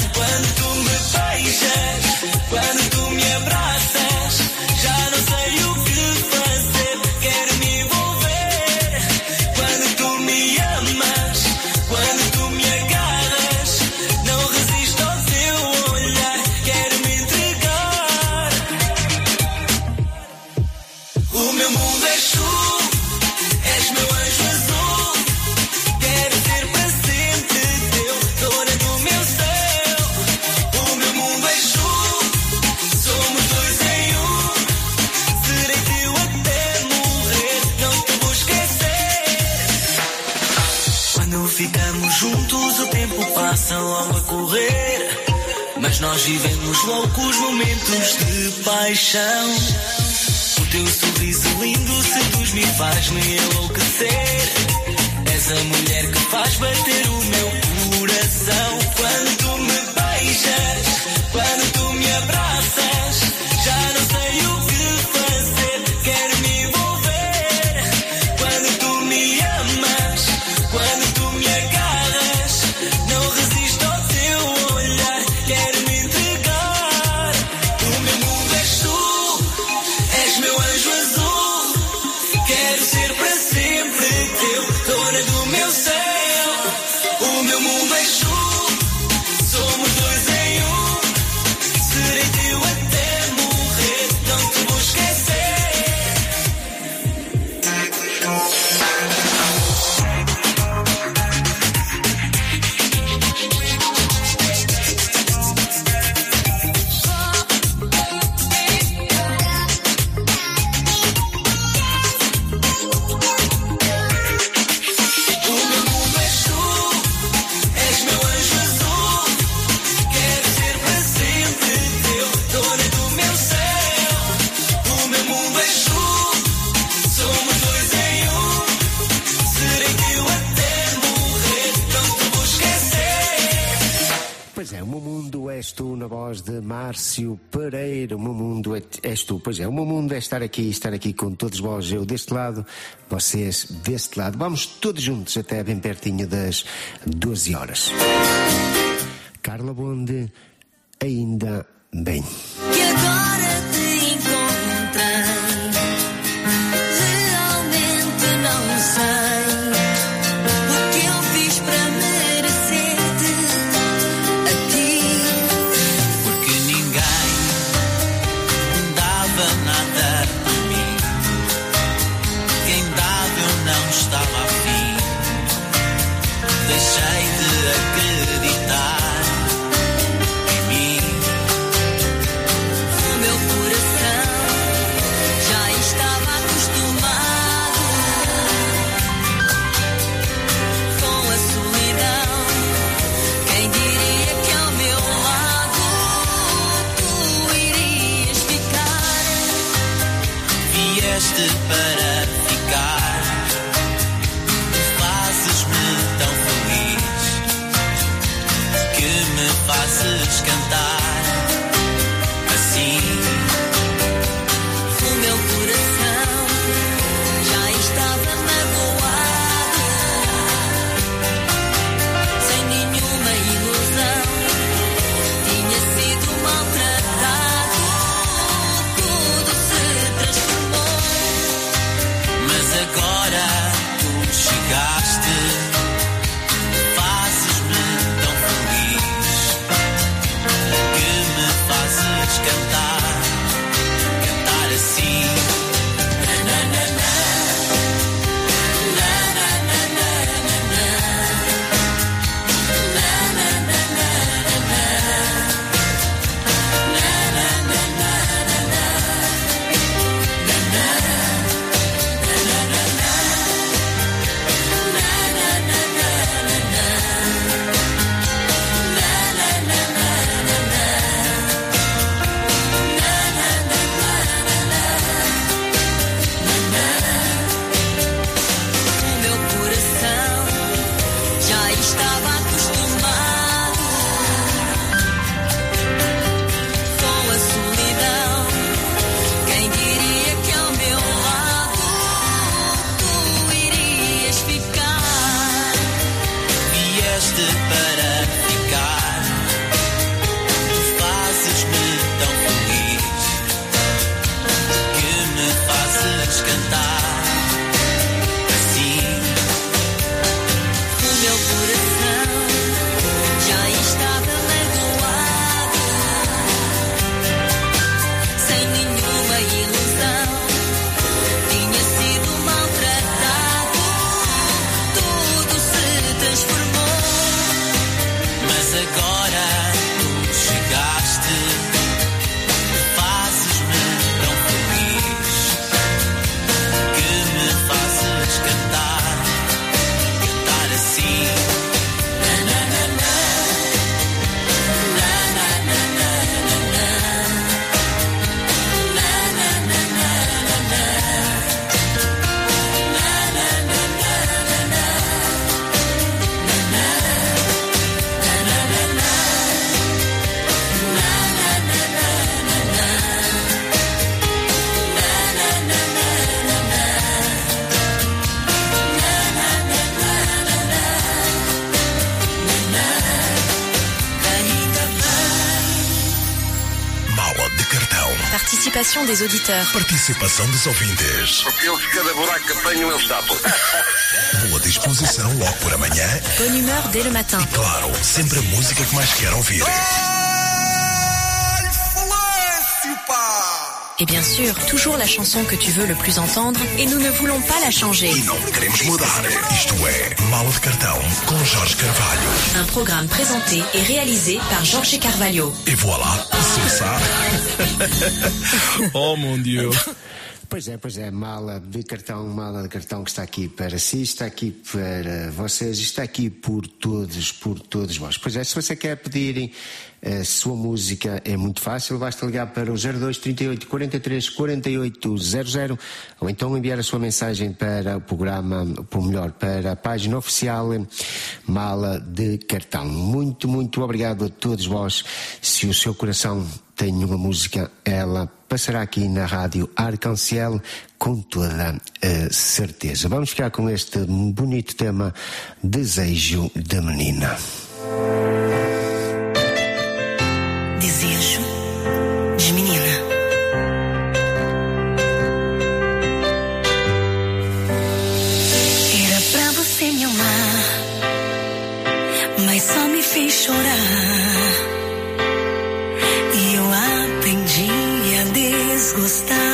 Momentos de paixão. O teu sorriso lindo seduz-me e faz-me enlouquecer. És a mulher que faz bater o meu coração. Quando me Márcio Pereira. O meu mundo é, és tu. Pois é, o meu mundo é estar aqui, estar aqui com todos vós. Eu deste lado, vocês deste lado. Vamos todos juntos até bem pertinho das 12 horas. Carla Bonde, ainda bem. to des auditeurs. Participação dos ouvintes. Porque eles, cada buraco que apanham, eles tapam. Boa disposição logo por amanhã. Bonne humeur dès le matin. Claro, sempre a música que mais quer ouvir. Et bien sûr, toujours la chanson que tu veux le plus entendre et nous ne voulons pas la changer. E. Un programme présenté et réalisé par Jorge Carvalho. Et voilà, c'est [LAUGHS] oh mon Dieu. Pois é, pois é, mala de cartão, mala de cartão que está aqui para si, está aqui para vocês, está aqui por todos, por todos vós. Pois é, se você quer pedir eh, a sua música, é muito fácil, basta ligar para o 02 38 43 48 00 ou então enviar a sua mensagem para o programa, ou melhor, para a página oficial Mala de Cartão. Muito, muito obrigado a todos vós. Se o seu coração tenho uma música, ela passará aqui na rádio Arcanciel com toda a certeza. Vamos ficar com este bonito tema Desejo da Menina. Desejo de menina. Era pra você me amar, mas só me fez chorar. gostar.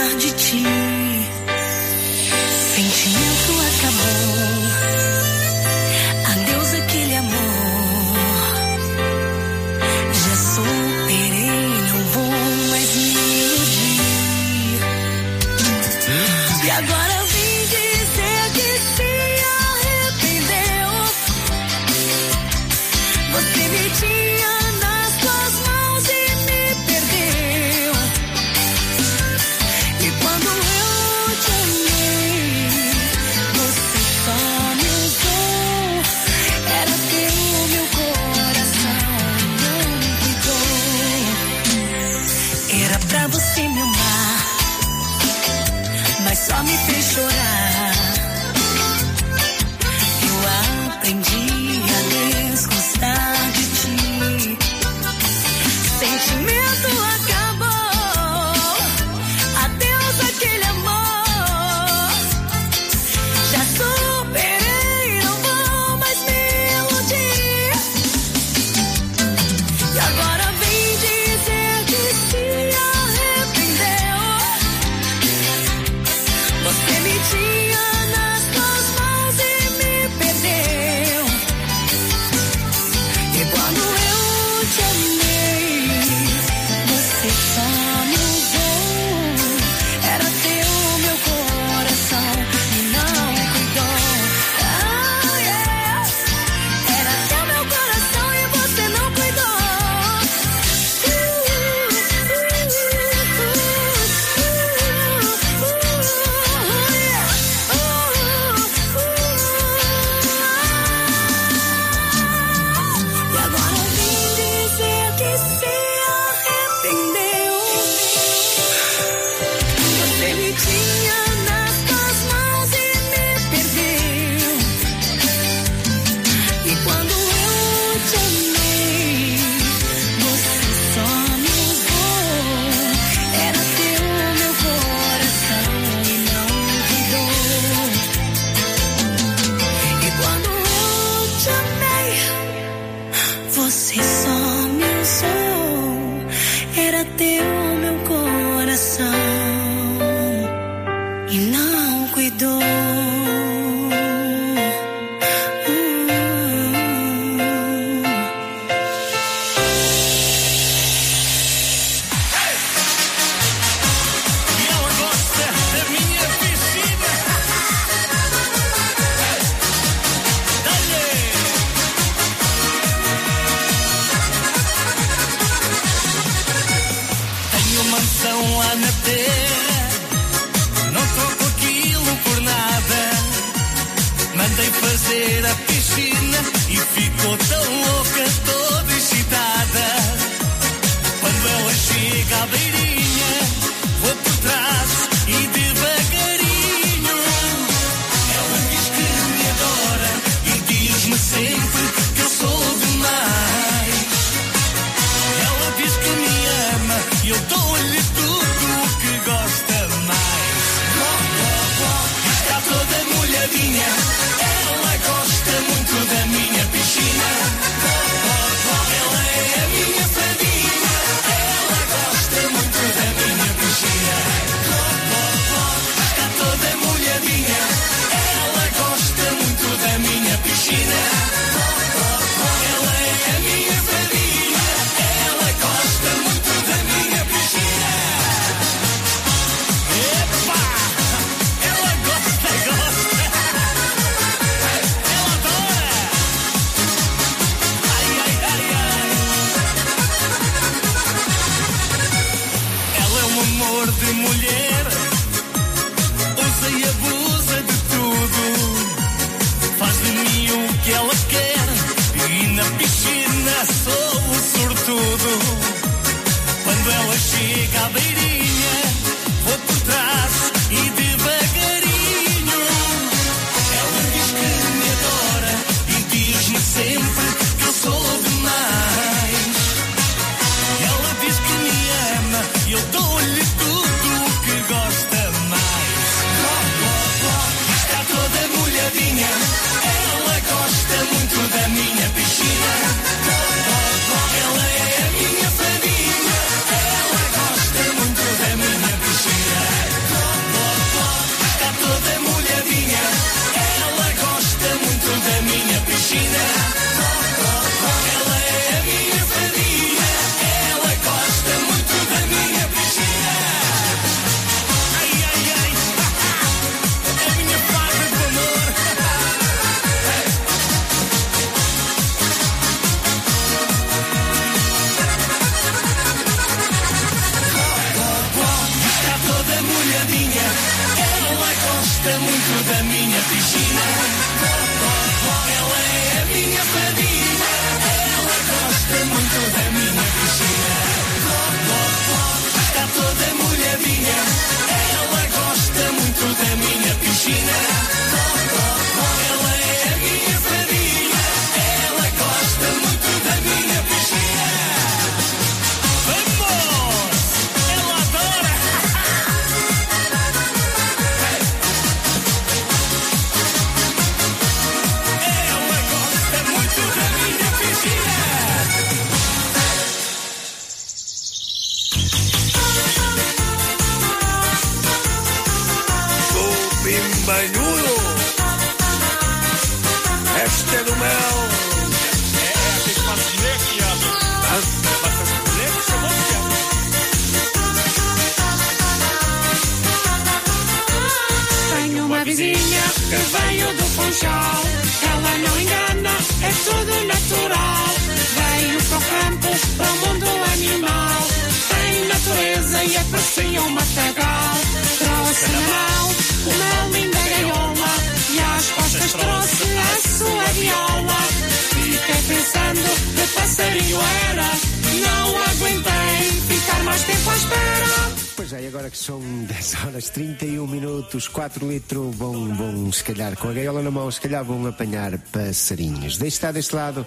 Com a gaiola na mão, se calhar vão apanhar passarinhos. Deixe estar deste lado,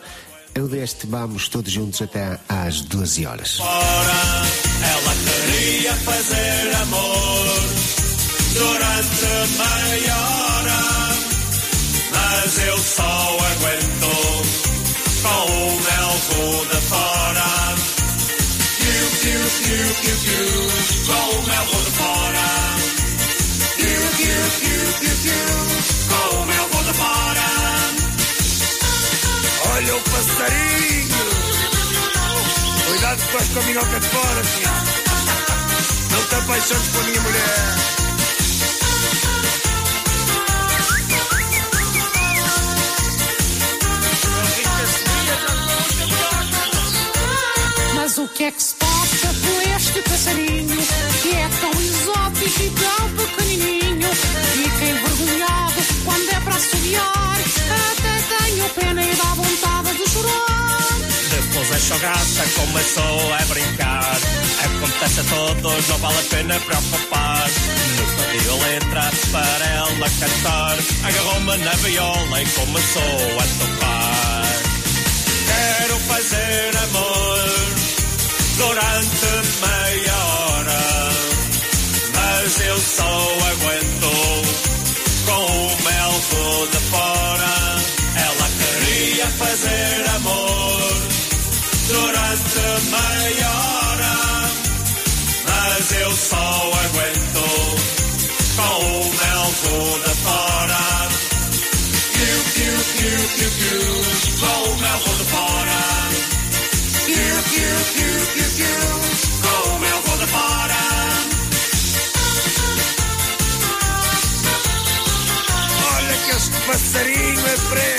eu deste, vamos todos juntos até às 12 horas. fora. Ela queria fazer amor durante meia hora, mas eu só aguento com o melro de fora. Piu, piu, piu, piu, piu, com o melro de fora. Piu, piu, piu, piu, com Olha o passarinho. Cuidado com a minhoca de fora, senhor. Não te apaixones por minha mulher. Começou a brincar. Acontece a todos, não vale a pena preocupar. Nunca deu letra para ela cantar. Agarrou-me na viola e começou a tocar. Quero fazer amor durante meia hora, mas eu só aguento com o melro de fora. Ela queria fazer amor durante meia hora, mas eu só aguento com o melro de fora. Piu, piu, piu, piu, piu, com o melro de fora. Piu, piu, piu, piu, piu, com o melro de fora. Olha que este passarinho é preto.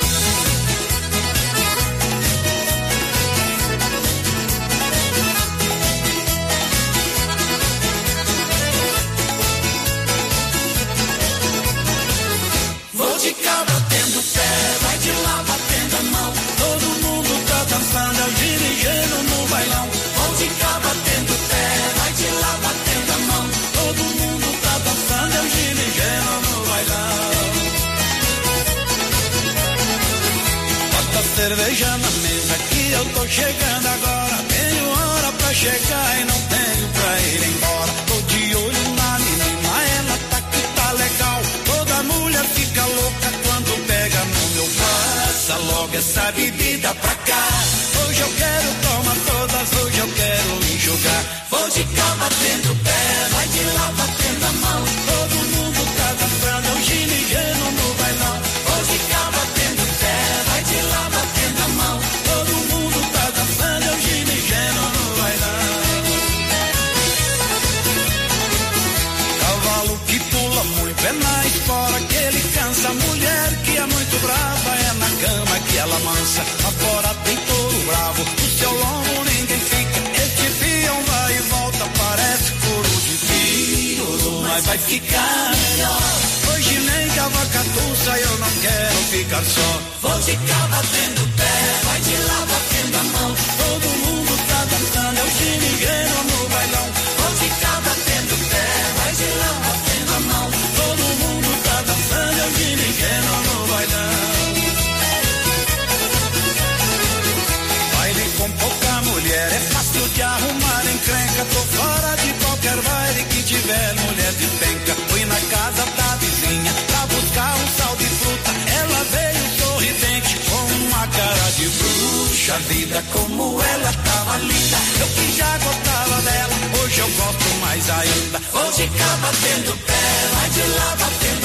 cerveja na mesa que eu tô chegando agora. Tenho hora pra chegar e não tenho pra ir embora. Tô de olho na menina, ela tá que tá legal. Toda mulher fica louca quando pega no meu passa logo essa bebida pra cá. Hoje eu quero tomar todas, hoje eu quero enxugar. Vou de cá batendo pé, ficar melhor. Hoje nem cavacatuça eu não quero ficar só. Vou cá batendo pé, vai de lá batendo a mão. Todo mundo tá dançando, é o ginigueiro no Vida como ela tava linda. Eu que já gostava dela, hoje eu gosto mais ainda. Vou de cá batendo pé, vai de lá batendo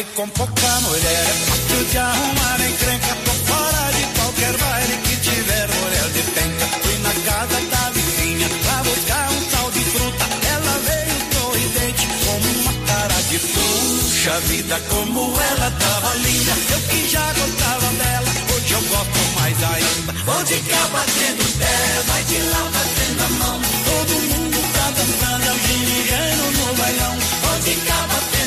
Com pouca mulher é fácil de arrumar encrenca. Tô fora de qualquer baile que tiver mulher de penca. Fui na casa da vizinha pra buscar um sal de fruta. Ela veio sorridente com uma cara de puxa vida como ela tava linda. Eu que já gostava dela, hoje eu gosto mais ainda. Vou de cá batendo pé, vai de lá batendo a mão. Todo mundo tá dançando, é o ginigeno no bailão. Vou de cá batendo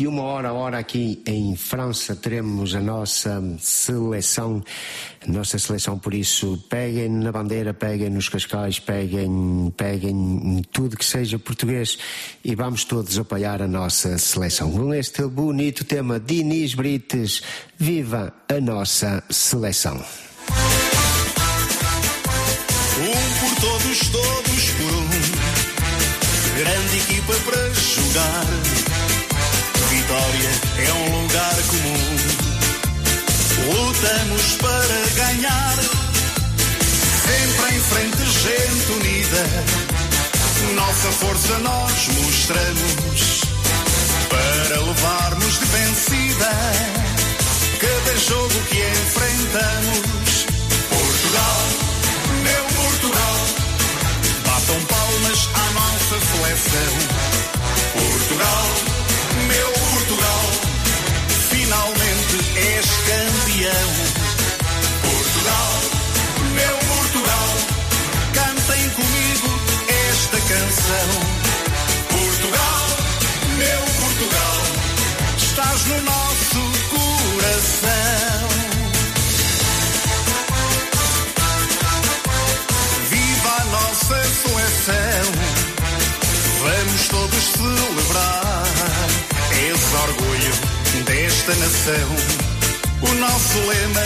21 horas, hora aqui em França, teremos a nossa seleção, a nossa seleção, por isso, peguem na bandeira, peguem nos cascais, peguem, peguem em tudo que seja português e vamos todos apoiar a nossa seleção. Com este bonito tema, Dinis Brites, viva a nossa seleção. Um por todos, todos por um. Grande equipa para jogar. Vitória é um lugar comum. Lutamos para ganhar. Sempre em frente, gente unida. Nossa força nós mostramos. Para levarmos de vencida. Cada jogo que enfrentamos. Portugal, meu Portugal. Batam palmas à nossa seleção. Portugal, meu Portugal. Finalmente és campeão. Portugal, meu Portugal. Cantem comigo esta canção. Portugal, meu Portugal. Estás no nosso esse orgulho desta nação. O nosso lema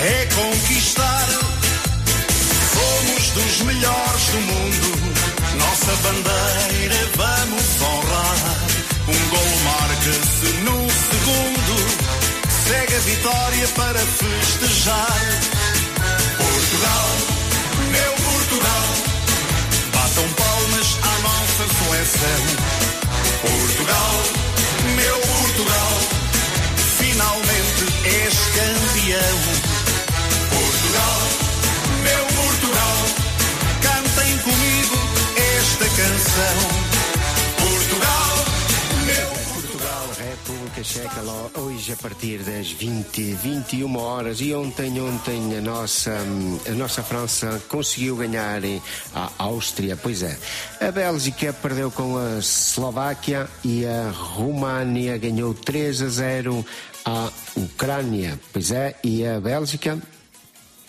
é conquistar. Somos dos melhores do mundo. Nossa bandeira vamos honrar. Um gol marca-se no segundo. Segue a vitória para festejar. Portugal, meu Portugal. Batam palmas à nossa seleção. Portugal, Portugal. Finalmente és campeão. Portugal, meu Portugal. Cantem comigo esta canção. República Checa, hoje a partir das 20, 21 horas e ontem, ontem a nossa, a nossa França conseguiu ganhar eh, a Áustria, pois é. A Bélgica perdeu com a Eslováquia e a Románia ganhou 3 a 0 à Ucrânia, pois é, e a Bélgica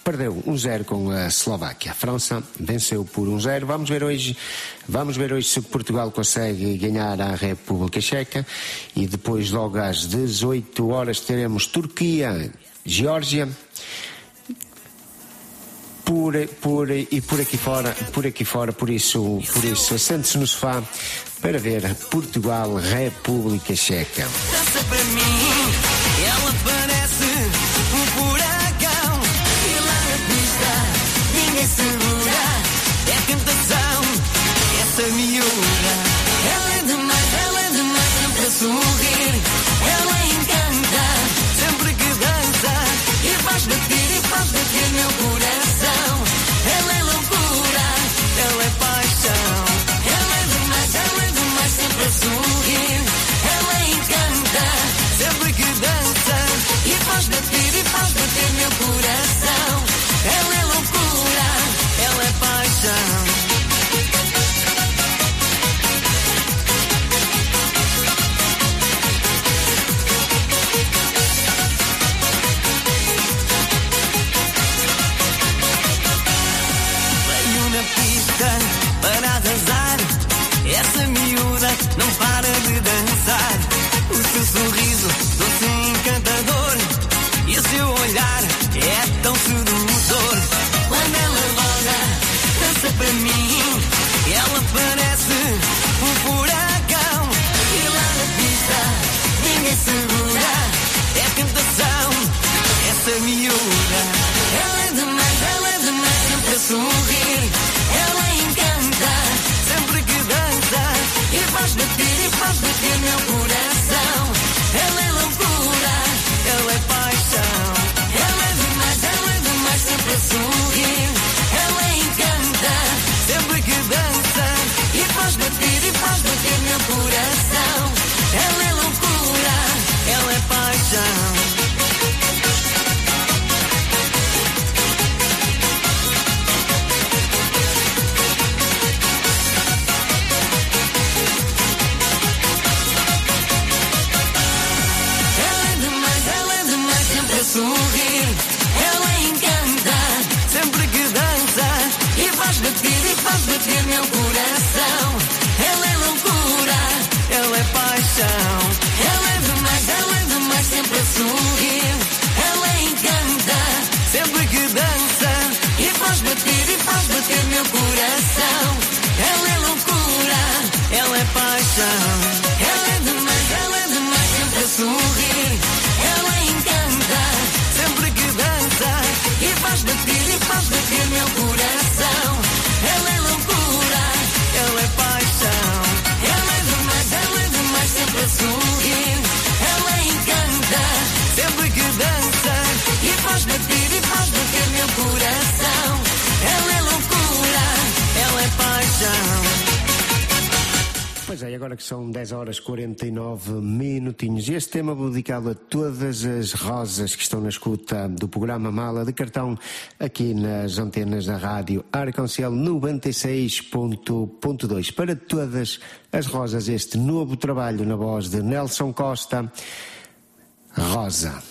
perdeu 1-0 com a Eslováquia. A França venceu por 1-0. Vamos ver hoje, vamos ver hoje se Portugal consegue ganhar a República Checa e depois logo às 18 horas teremos Turquia, Geórgia. Por, por, e por aqui fora, por aqui fora, por isso, por isso, sente-se no sofá para ver Portugal República Checa. Dança para mim, ela para que são 10 horas 49 minutinhos. E este tema dedicado a todas as rosas que estão na escuta do programa Mala de Cartão aqui nas antenas da rádio Arconcel 96.2. Para todas as rosas, este novo trabalho na voz de Nelson Costa, Rosa.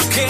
don't care.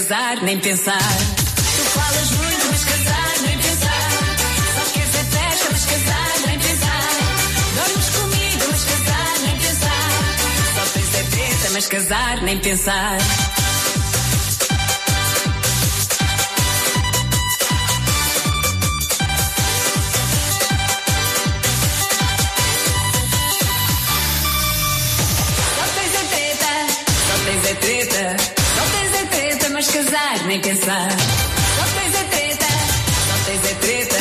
casar, nem pensar. Tu falas muito, mas casar, nem pensar. Só esquece a festa, mas casar, nem pensar. Dormes comigo, mas casar, nem pensar. Só tens a mas casar, nem pensar. Só tens a treta, só tens a treta,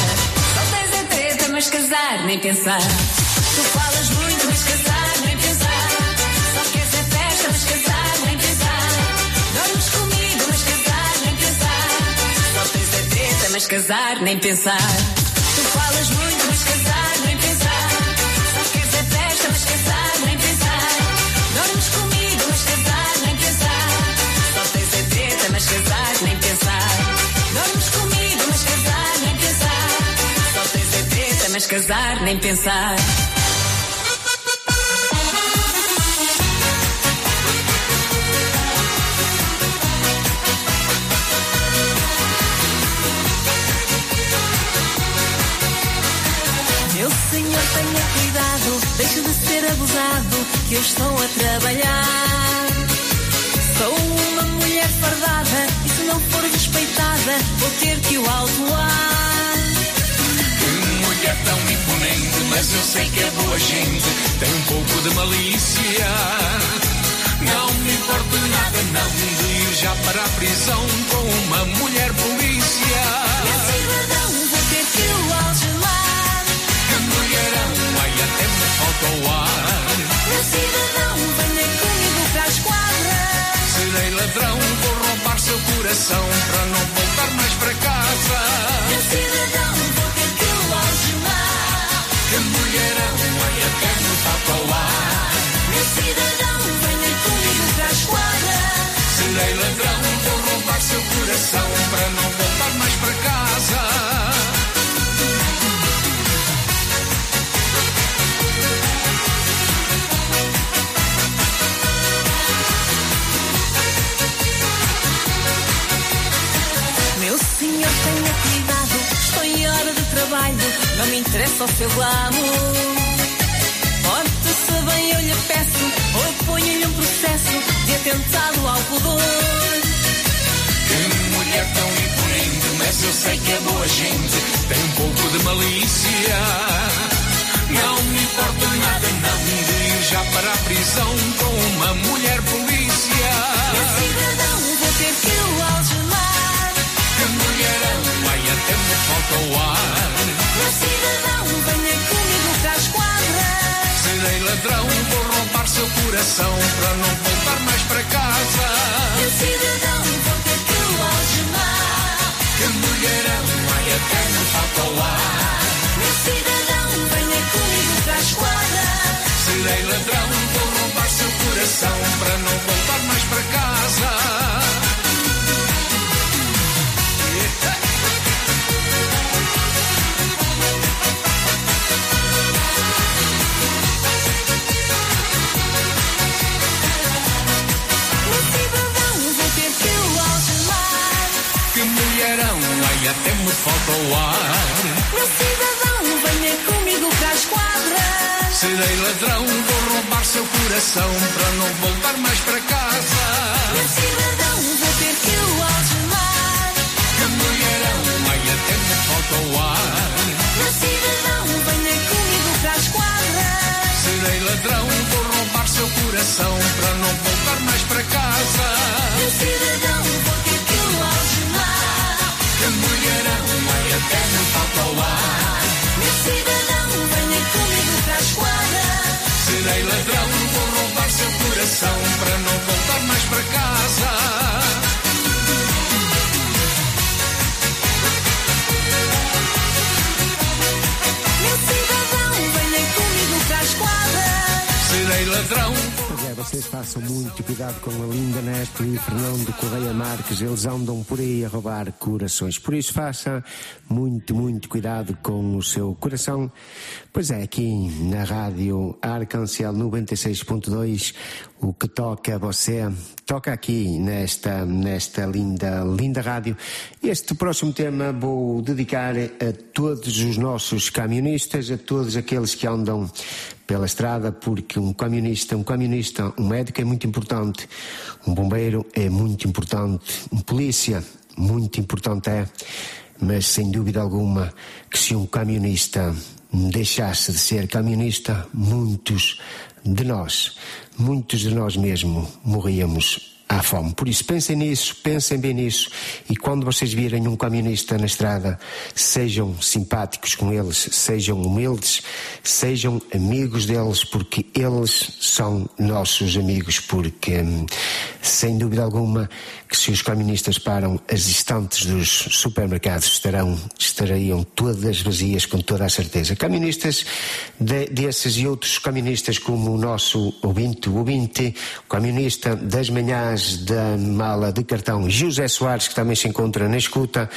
só tens a treta, mas casar nem pensar. Tu falas muito, mas casar nem pensar. Só queres a festa, mas casar nem pensar. Dormes comigo, mas casar nem pensar. Só tens a treta, mas casar nem pensar. casar, nem pensar. Meu senhor, tenha cuidado, deixe de ser abusado, que eu estou a trabalhar. Sou uma mulher fardada, e se não for respeitada, vou ter que o autuar. mas eu sei que é boa gente, tem um pouco de malícia. Não me importa nada, não, de ir já para a prisão com uma mulher polícia. Meu cidadão, vou ter que o algelar. Que mulherão, ai, até me falta o ar. Meu cidadão, venha comigo para a esquadra. Serei ladrão, vou roubar seu coração para não voltar mais para casa. interessa o seu glamour? Porte-se bem, eu lhe peço, ou ponho-lhe um processo de atentado ao pudor. Que mulher tão imponente, mas eu sei que é boa gente, tem um pouco de malícia. Não me importo nada, não, de ir já para a prisão com uma mulher polícia. Meu cidadão, vou ter que o algemar. Que mulher é até me falta o ar. Ladrão, vou roubar seu coração para não voltar mais para casa. Meu cidadão, vou ter que o algemar. Que mulherão, ai até me falta o ar. Meu cidadão, venha comigo para as quadras. Serei ladrão, vou roubar seu coração para não voltar mais para casa. Falta o ar. Meu cidadão, venha comigo para as quadras. Serei ladrão, vou roubar seu coração para não voltar mais para casa. Meu cidadão, vou ter que o algemar. Que mulherão, ai até me falta o ar. Meu cidadão, venha comigo para as quadras. Serei ladrão, vou roubar seu coração para não voltar mais para casa. Meu cidadão, voltar mais para casa. Meu cidadão, venha comigo para as quadras. Serei ladrão. Pois é, vocês façam muito cuidado com a Linda Neto e Fernando Correia Marques. Eles andam por aí a roubar corações. Por isso, faça muito, muito cuidado com o seu coração. Pois é, aqui na rádio Arcancel 96.2, o que toca você, toca aqui nesta, nesta linda, linda rádio. Este próximo tema vou dedicar a todos os nossos camionistas, a todos aqueles que andam pela estrada, porque um camionista, um camionista, um médico é muito importante, um bombeiro é muito importante, um polícia, muito importante é, mas sem dúvida alguma que se um camionista deixasse de ser camionista, muitos de nós, muitos de nós mesmo morríamos à fome. Por isso, pensem nisso, pensem bem nisso. E quando vocês virem um camionista na estrada, sejam simpáticos com eles, sejam humildes, sejam amigos deles, porque eles são nossos amigos. Porque, hum, sem dúvida alguma, que se os camionistas param, as estantes dos supermercados estarão, estariam todas vazias, com toda a certeza. Camionistas de, desses e outros camionistas, como o nosso ouvinte, o ouvinte, o camionista das manhãs da mala de cartão José Soares, que também se encontra na escuta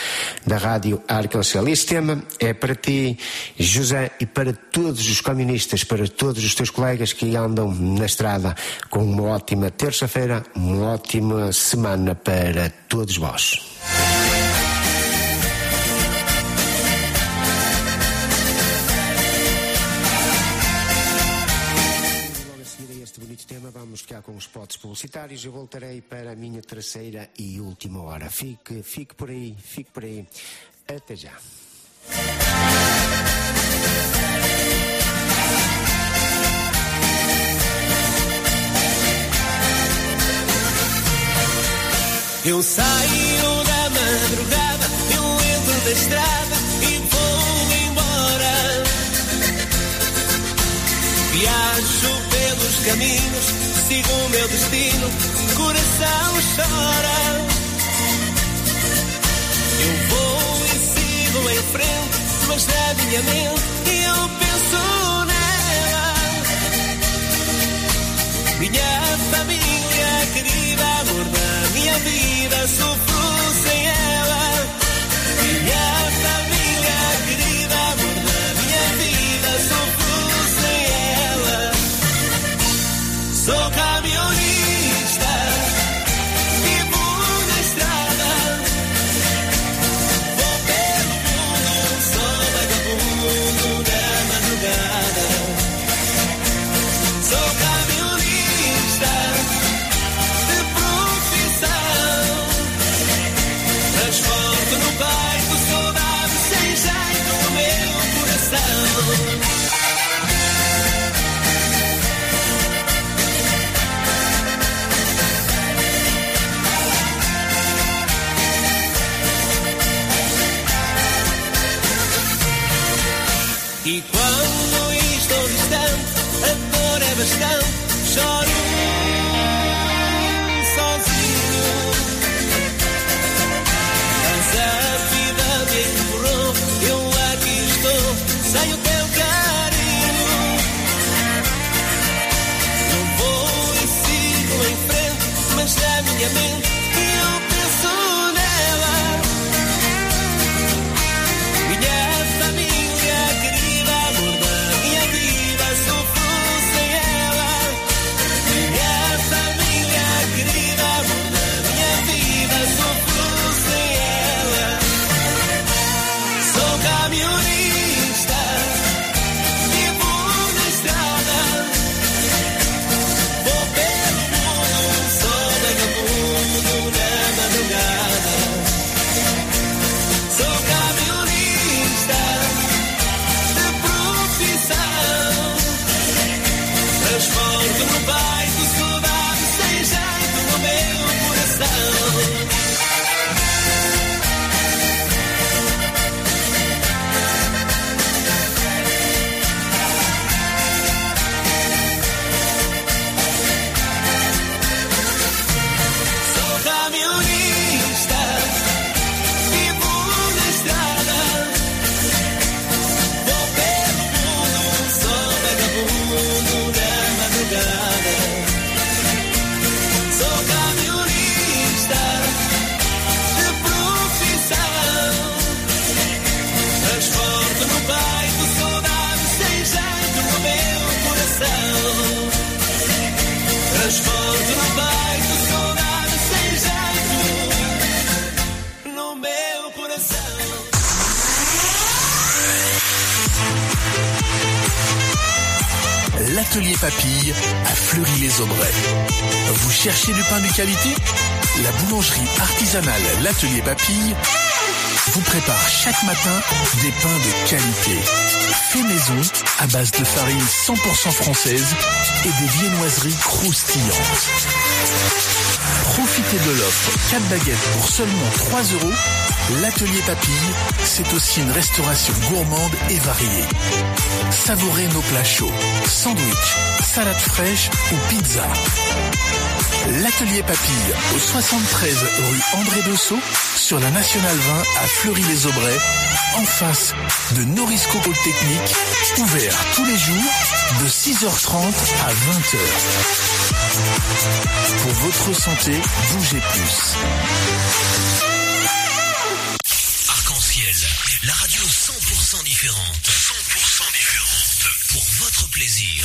da rádio Arcancel. Este tema é para ti, José, e para todos os camionistas, para todos os teus colegas que andam na estrada com uma ótima terça-feira, uma ótima semana para todos vós. Logo seguir a este bonito tema, vamos ficar com os spots publicitários. Eu voltarei para a minha terceira e última hora. Fique, fique por aí, fique por aí. Até já. Eu saio da madrugada, eu entro da estrada e vou embora. Viajo pelos caminhos, sigo o meu destino, coração chora. Eu vou e sigo em frente, mas na minha mente eu penso nela. Minha família querida, amor da minha vida, sofro E quando estou distante, a dor é bastante, choro sozinho. L'atelier Papille à Fleury-les-Aubrais. Vous cherchez du pain de qualité? La boulangerie artisanale L'atelier Papille vous prépare chaque matin des pains de qualité. Fait maison à base de farine 100% française et des viennoiseries croustillantes. Profitez de l'offre 4 baguettes pour seulement 3 euros. L'atelier Papille, c'est aussi une restauration gourmande et variée. Savourez nos plats chauds, sandwich, salade fraîche ou pizza. L'atelier Papille au 73 rue André Bessot sur la Nationale 20 à Fleury-les-Aubrais en face de Norisco Polytechnique, ouvert tous les jours de 6h30 à 20h. Pour votre santé, bougez plus. La radio 100% différente. 100% différente. Pour votre plaisir.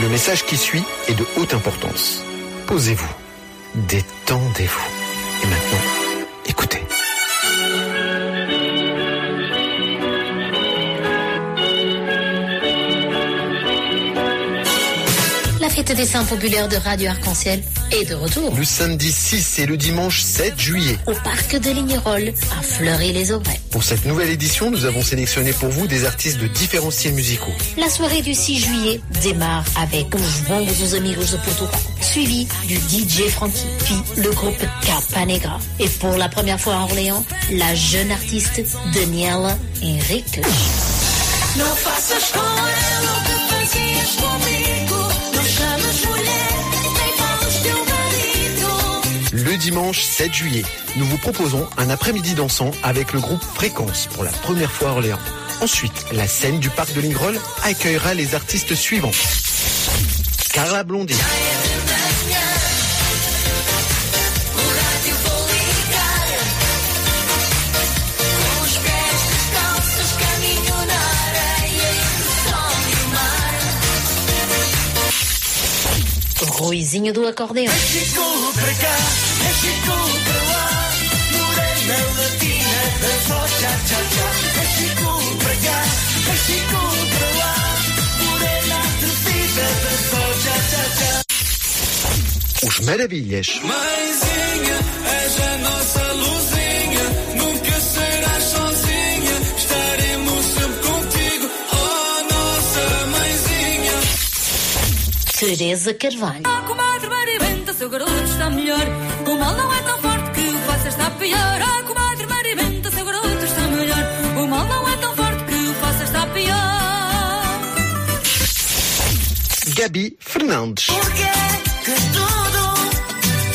Le message qui suit est de haute importance. Posez-vous, détendez-vous. Et maintenant, Fête des saints populaires de Radio Arc-en-Ciel est de retour Le samedi 6 et le dimanche 7 juillet. au parc de Lignerolles à Fleury-les-Aubrais. Pour cette nouvelle édition, nous avons sélectionné pour vous des artistes de différents styles musicaux. La soirée du 6 juillet démarre avec Os Bongos Amigos de Portugal, suivi du DJ Frankie, puis le groupe Capa Negra. Et pour la première fois à Orléans, la jeune artiste Daniela Henrique. Não faças com ela o que fazias comigo. Le dimanche 7 juillet, nous vous proposons un après-midi dansant avec le groupe Fréquence pour la première fois à Orléans. Ensuite, la scène du parc de Lingrol accueillera les artistes suivants. Carla Blondie. Ruizinho do acordeão. México para lá, morena latina, dançou. México para cá, México para lá, morena atrevida, dançou. Os Maravilhas. Mãezinha, és a nossa luzinha, nunca serás sozinha, estaremos sempre contigo, oh nossa mãezinha. Teresa Carvalho. Ah, comadre Maribenta, seu garoto está melhor. O mal não é tão forte que o faça estar pior. Ah, comadre Maribenta, seu garoto está melhor. O mal não é tão forte que o faça estar pior. Gabi Fernandes. Porque que tudo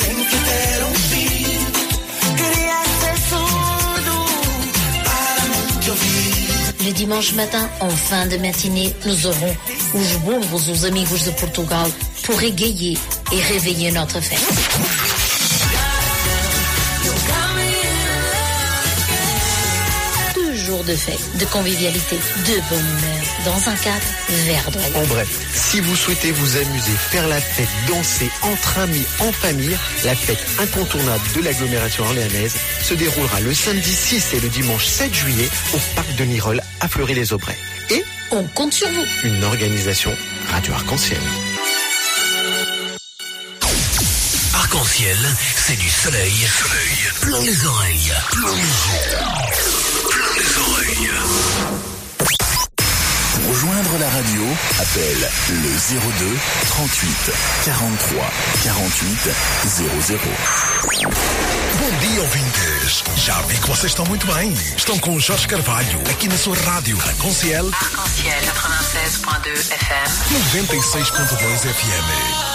tem que ter um fim. Queria ser surdo para não te ouvir. Le dimanche matin, en fin de matinée, nous aurons os bombos, os amigos de Portugal, pour égayer et réveiller notre fête. De fête, de convivialité, de bonne humeur, dans un cadre verdoyant. En bref, si vous souhaitez vous amuser, faire la fête, danser entre amis, en famille, la fête incontournable de l'agglomération orléanaise se déroulera le samedi 6 et le dimanche 7 juillet au parc de Nirol à Fleury-les-Aubrais. Et on compte sur vous. Une organisation Radio Arc-en-Ciel. Arc-en-ciel, c'est du soleil, soleil, plein les oreilles, plein les yeux, plein les oreilles. Pour rejoindre la radio, appelle le 02 38 43 48 00. Bom dia, ouvintes. Já vi que vocês estão muito bem. Estão com o Jorge Carvalho, aqui na sua rádio Arconciel Arc-en-ciel 96.2 FM. 96.2 FM.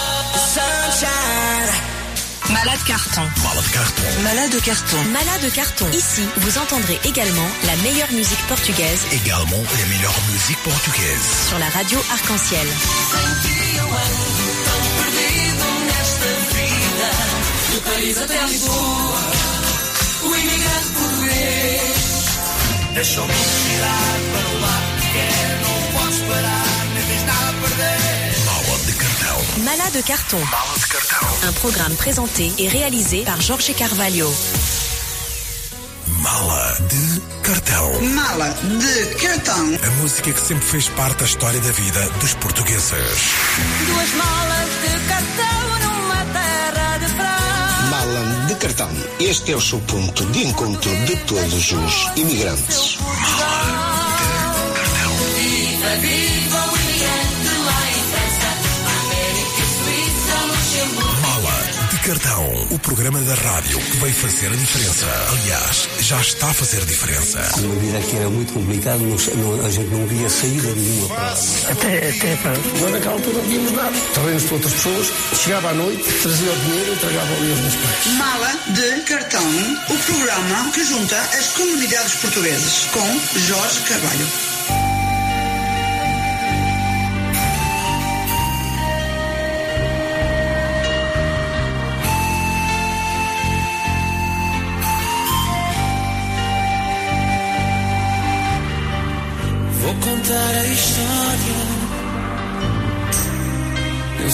Malade carton. Mala de carton. Malade carton. Malade carton. Ici, vous entendrez également la meilleure musique portugaise Également la meilleure musique portugaise. sur la radio Arc-en-Ciel. Deixou-me tirar para o lado que quer, não podes parar, nem tens nada a perder. Mala de cartão. Malade carton. Mala de cartão. Un programme présenté et réalisé par Jorge Carvalho. Mala de cartão. Mala de cartão. A música que sempre fez parte da história da vida dos portugueses. Duas malas de cartão numa terra de praia. Malan de cartão. Este é o seu ponto de encontro de todos os imigrantes. Viva, viva cartão. O programa da rádio que veio fazer a diferença. Aliás, já está a fazer diferença. A vida aqui era muito complicada, não, não, a gente não via saída nenhuma para lá. Até, até para. Agora naquela altura não tínhamos nada. Terrenos para outras pessoas. Chegava à noite, trazia o dinheiro e entregava ali aos meus pais. Mala de cartão. O programa que junta as comunidades portuguesas com Jorge Carvalho.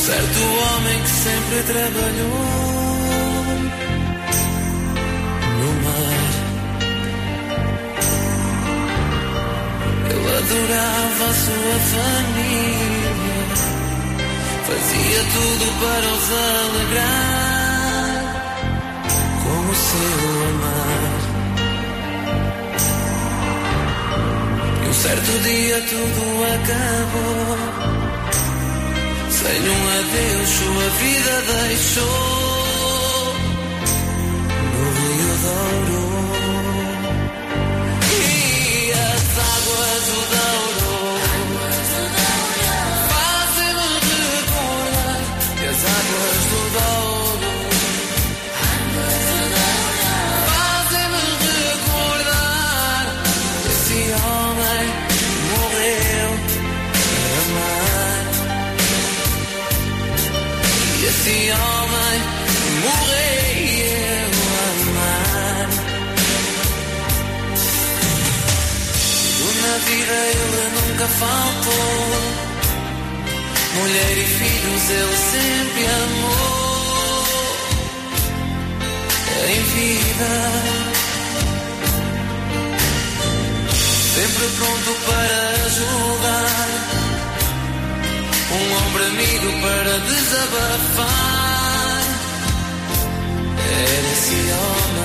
Certo homem que sempre trabalhou no mar. Ele adorava a sua família, fazia tudo para os alegrar com o seu amar. E um certo dia tudo acabou. Sem um adeus, sua vida deixou esse homem morreu a amar. Tudo na ele nunca faltou. Mulher e filhos ele sempre amou. Em vida. Sempre pronto para ajudar. Um ombro amigo para desabafar. Era esse homem.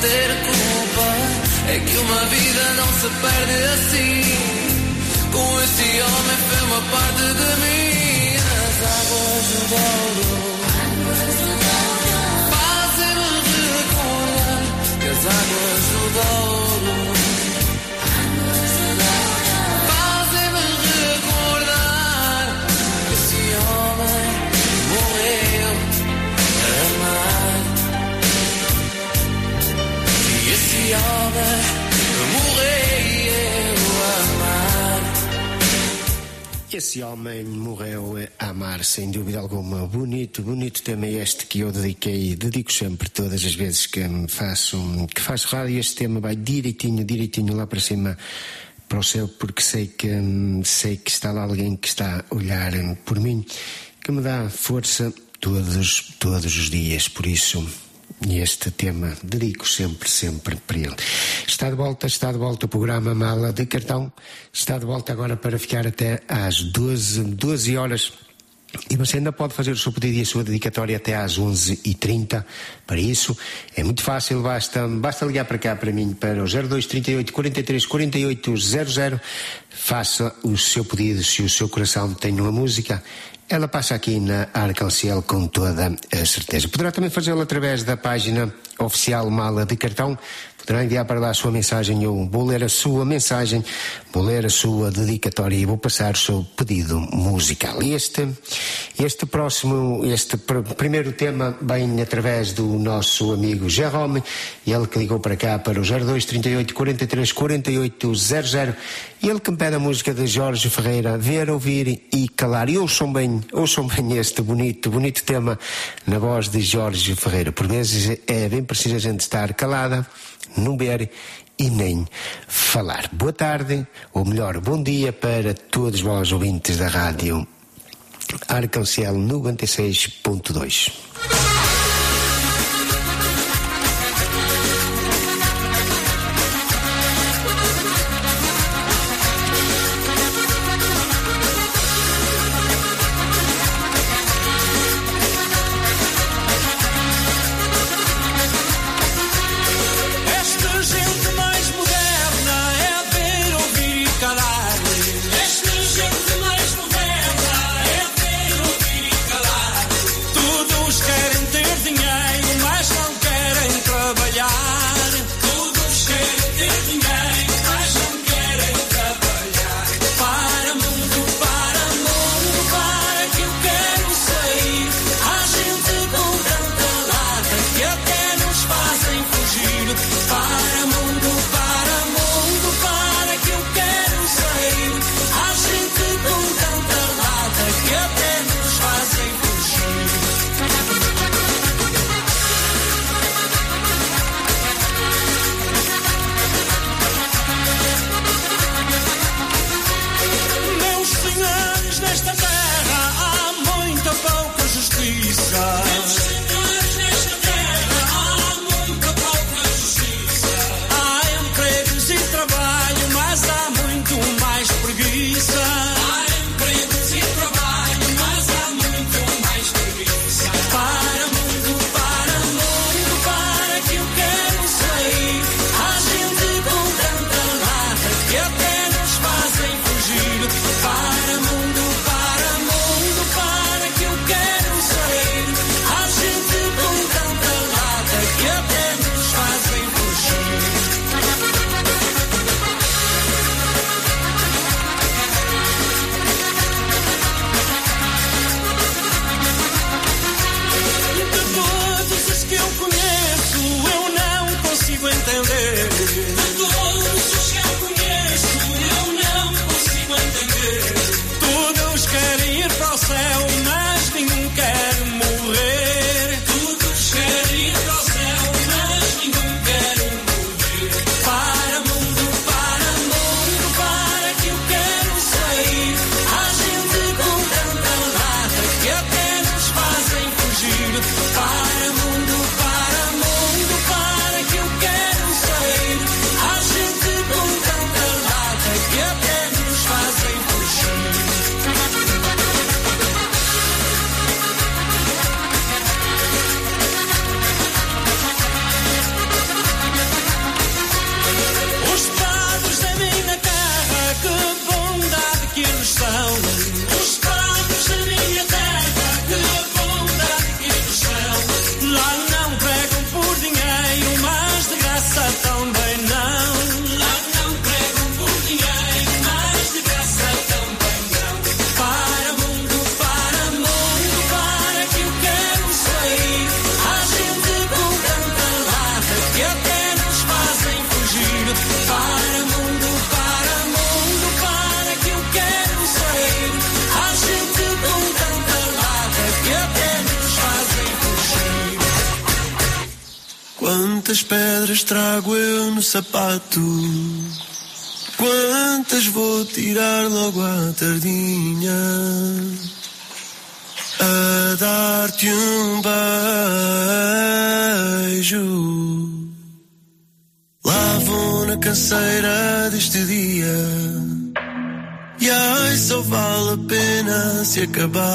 Ter culpa. É que uma vida não se perde assim. Com esse homem foi uma parte de mim. As águas do Douro fazem-me recordar que as águas do Douro esse homem morreu a amar. Sem dúvida alguma. Bonito, bonito tema este que eu dediquei, dedico sempre, todas as vezes que faço, que faço rádio. Este tema vai direitinho, direitinho lá para cima, para o céu, porque sei que, hum, sei que está lá alguém que está a olhar hum, por mim, que me dá força todos, todos os dias. Por isso, e este tema dedico sempre, sempre para ele. Está de volta, está de volta o programa Mala de Cartão. Está de volta agora para ficar até às 12, 12 horas. E você ainda pode fazer o seu pedido e a sua dedicatória até às 11h30. Para isso, é muito fácil, basta, basta ligar para cá para mim, para o 0238 43 48 00. Faça o seu pedido, se o seu coração tem uma música, ela passa aqui na Arcanciel com toda a certeza. Poderá também fazê-lo através da página oficial Mala de Cartão. Poderá enviar para lá a sua mensagem. Eu vou ler a sua mensagem, vou ler a sua dedicatória e vou passar o seu pedido musical. Este, este próximo, este pr primeiro tema vem através do nosso amigo Jerome, ele que ligou para cá para o 0238 43 48 00 e ele que me pede a música de Jorge Ferreira, ver, ouvir e calar. E ouçam bem, ouçam bem este bonito, bonito tema na voz de Jorge Ferreira. Por vezes é bem preciso a gente estar calada, não ver e nem falar. Boa tarde, ou melhor, bom dia para todos vós ouvintes da rádio Arcancel 96.2. Quantas vou tirar logo à tardinha? A dar-te um beijo. Lá vou na canseira deste dia. E ai, só vale a pena se acabar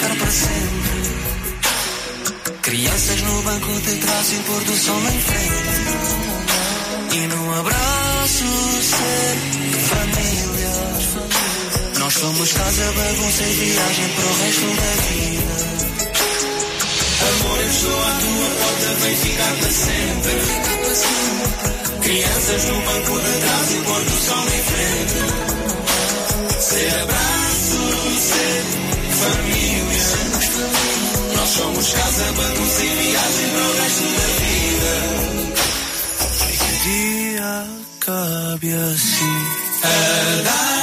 ficar para sempre. Crianças no banco de trás e o pôr do sol em frente. E num abraço ser família. Nós somos casa, bagunça e viagem para o resto da vida. Amor, eu estou à tua porta, vem ficar para sempre. Crianças no banco de trás e pôr do sol em frente. Ser abraço, ser família. Nós somos casa, bagunça e viagem para o resto da vida. O dia acabe assim. A dar-te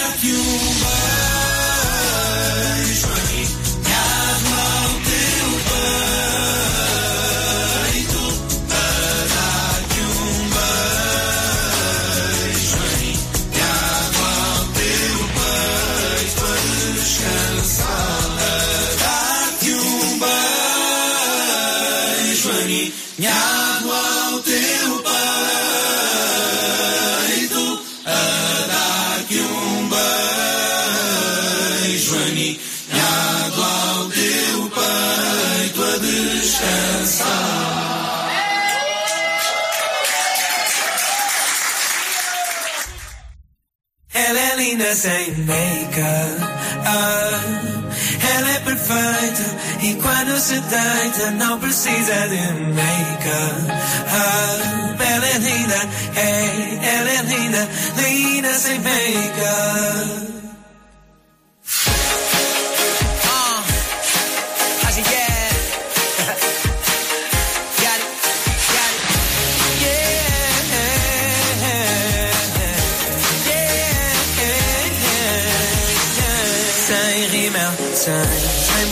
Sem make-up. Ah, ela é perfeita e quando se deita não precisa de make-up. Ah, ela é linda, hey, ela é linda, linda sem make-up.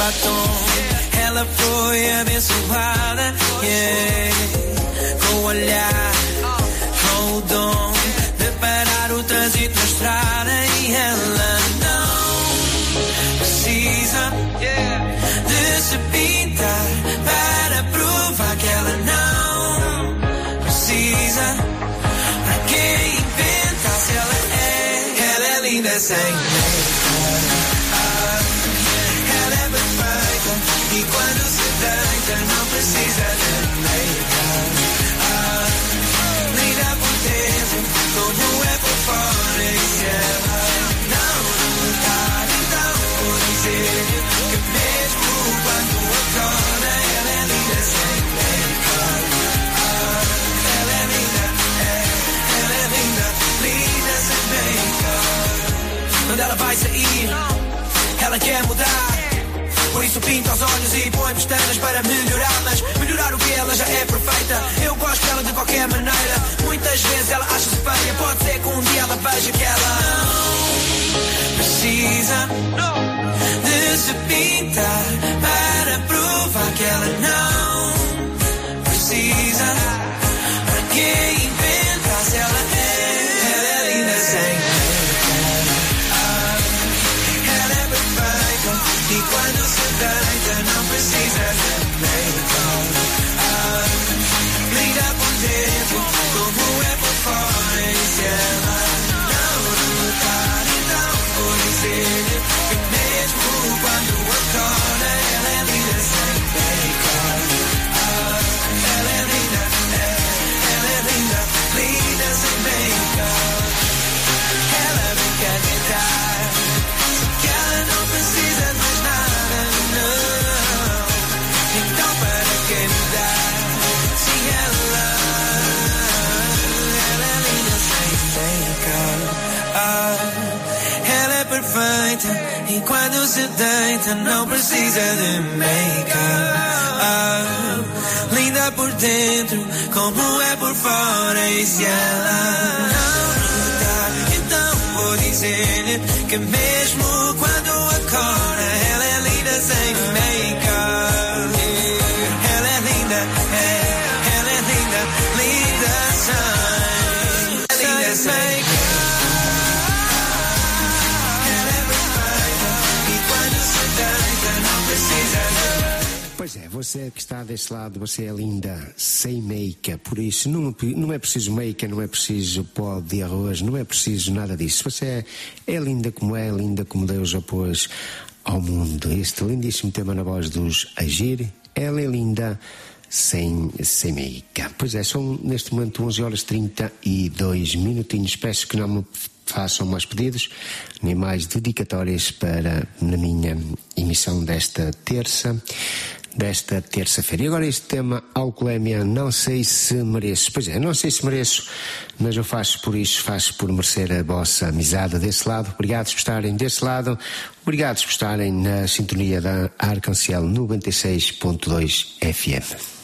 Batom. Ela foi abençoada, yeah. Com o olhar, com o dom de parar o trânsito na estrada e ela não precisa de se pintar para provar que ela não precisa. Pra que inventa se ela é? Ela é linda sem quer mudar Por isso pinta os olhos e põe pestanas para melhorar. Mas melhorar o que ela já é perfeita. Eu gosto dela de qualquer maneira. Muitas vezes ela acha-se feia. Pode ser que um dia ela veja que ela não precisa de se pintar para provar que ela não e quando se deita não precisa de make-up. Linda por dentro como é por fora e se ela não notar, então vou dizer-lhe que mesmo você que está desse lado, você é linda, sem make por isso não, não é preciso make não é preciso pó de arroz, não é preciso nada disso. Você é, é linda como é, linda como Deus a pôs ao mundo. Este lindíssimo tema na voz dos Agir, ela é linda sem, sem make Pois é, são neste momento 11 horas 32 minutinhos. Peço que não me façam mais pedidos, nem mais dedicatórias para na minha emissão desta terça desta terça-feira. E agora este tema, alcoolemia, não sei se mereço. Pois é, não sei se mereço, mas eu faço por isso, faço por merecer a vossa amizade desse lado. Obrigados por estarem desse lado. Obrigados por estarem na sintonia da Arcancel 96.2 FM.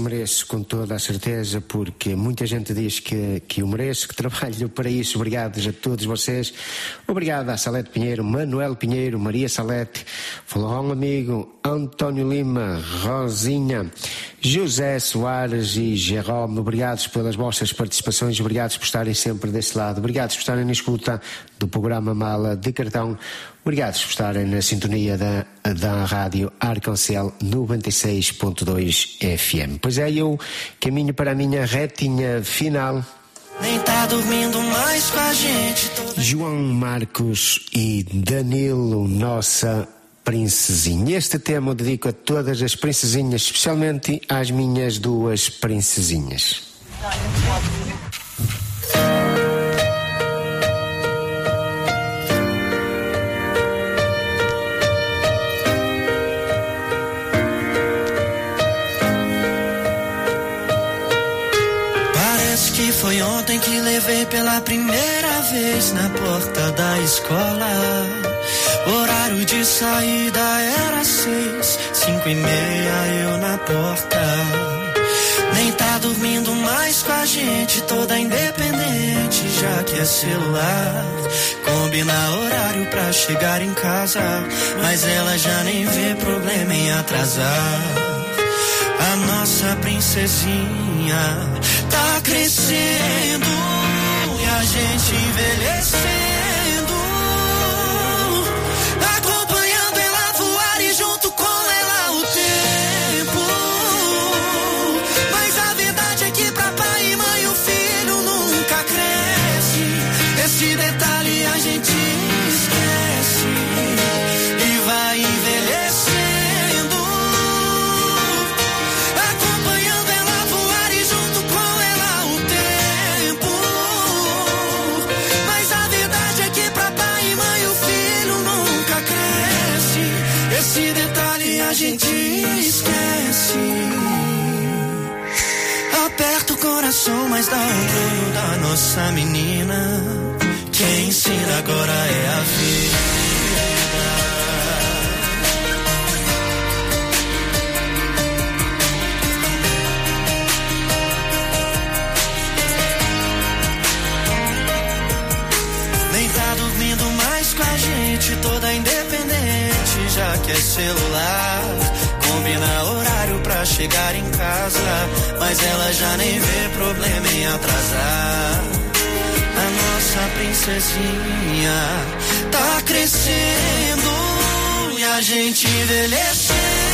Mereço? Com toda a certeza, porque muita gente diz que, que eu mereço, que trabalho para isso. Obrigado a todos vocês. Obrigado a Salete Pinheiro, Manuel Pinheiro, Maria Salete, Falou amigo, António Lima, Rosinha, José Soares e Jerome. Obrigados pelas vossas participações, obrigados por estarem sempre desse lado, obrigados por estarem na escuta do programa Mala de Cartão. Obrigados por estarem na sintonia da, da rádio Arcancel 96.2 FM. Pois é, eu caminho para a minha retinha final. Nem tá dormindo mais com a gente. João Marcos e Danilo, nossa princesinha. Este tema eu dedico a todas as princesinhas, especialmente às minhas duas princesinhas. Parece que foi ontem que levei pela primeira vez na porta da escola. Horário de saída era seis, cinco e meia eu na porta. Nem tá dormindo mais com a gente, toda independente, já que é celular. Combina horário pra chegar em casa, mas ela já nem vê problema em atrasar. A nossa princesinha tá crescendo e a gente envelhecendo. sou mais da outra da nossa menina. Quem ensina agora é a vida. Tá toda independente, já que é celular, combina horário pra chegar em casa. Mas ela já nem vê problema em atrasar. A nossa princesinha tá crescendo e a gente envelhecendo.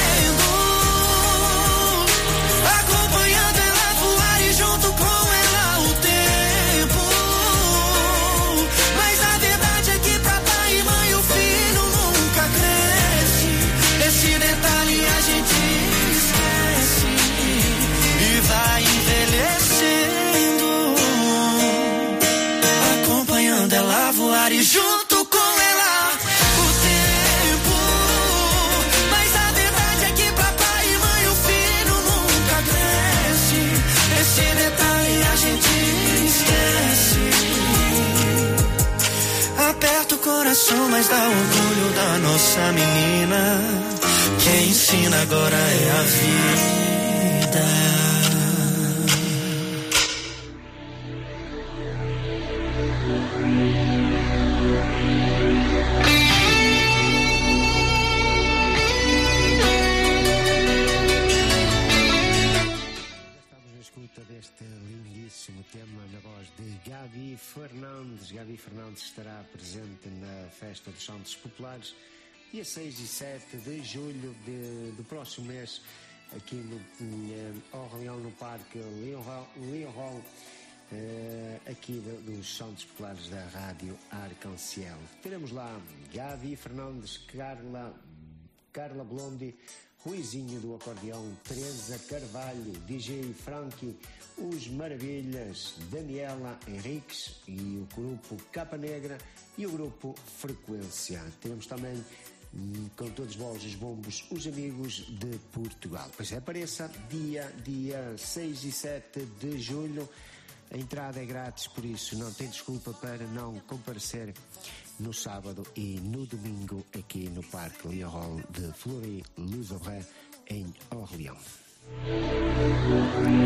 Coração, mas dá orgulho da nossa menina. Quem ensina agora é a vida. Gabi Fernandes. Gabi Fernandes estará presente na Festa dos Santos Populares, dia 6 e 7 de julho de- do próximo mês, aqui no Orleão, no Parque Leon Hall, eh, aqui do- dos Santos Populares da Rádio Arcanciel. Teremos lá Gabi Fernandes, Carla Carla Blondi, Ruizinho do acordeão, Teresa Carvalho, DJ Frankie, Os Maravilhas, Daniela Henriques e o grupo Capa Negra e o grupo Frequência. Teremos também hum, com todos vós os bombos, os amigos de Portugal. Pois é, apareça dia, dia 6 e 7 de julho. A entrada é grátis, por isso não tem desculpa para não comparecer no sábado e no domingo aqui no Parque Leon Hall de Fleury-les-Aubrais, em Orleans. Quero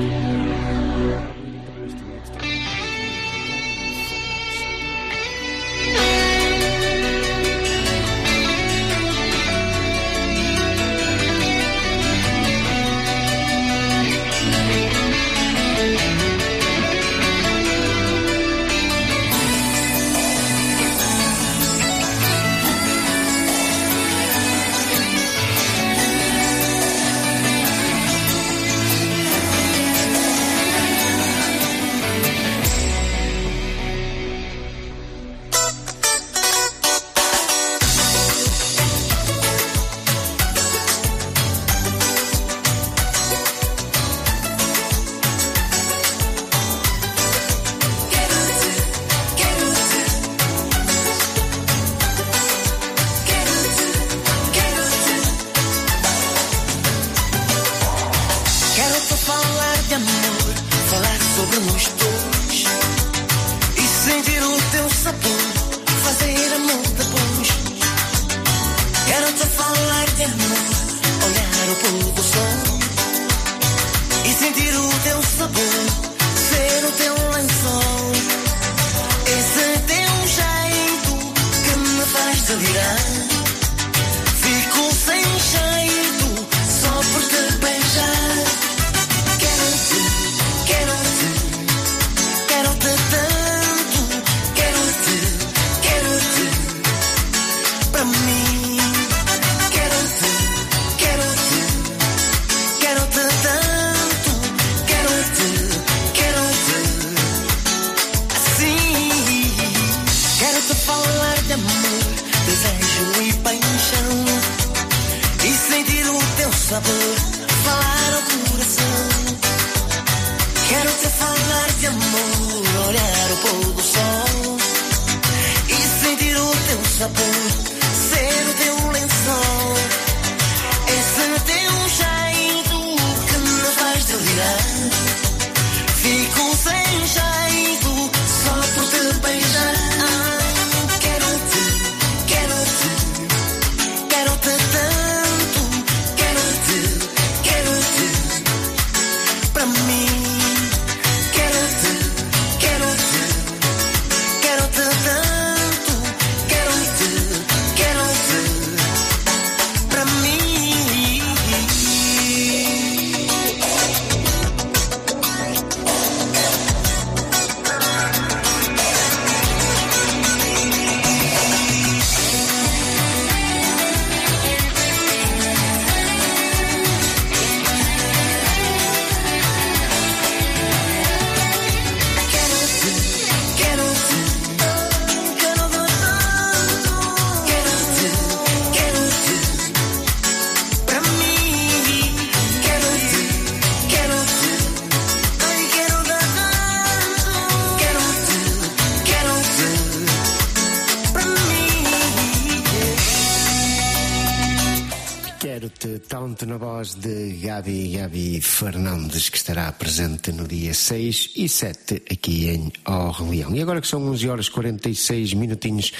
Fernandes, que estará presente no dia 6 e 7 aqui em Orleão. E agora que são 11 horas 46 minutinhos,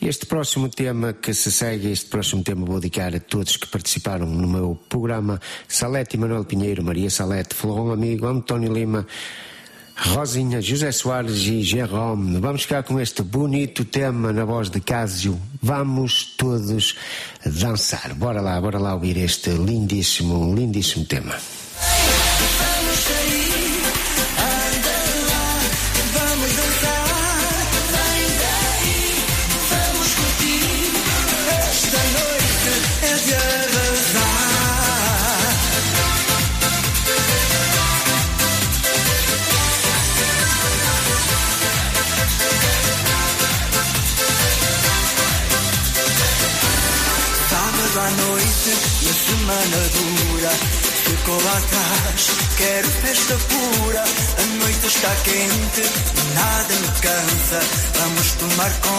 este próximo tema que se segue, este próximo tema vou dedicar a todos que participaram no meu programa, Salete Manuel Pinheiro, Maria Salete, Florão Amigo, António Lima, Rosinha, José Soares e Jerome. Vamos ficar com este bonito tema na voz de Cásio. Vamos todos dançar. Bora lá, bora lá ouvir este lindíssimo, lindíssimo tema. Vamos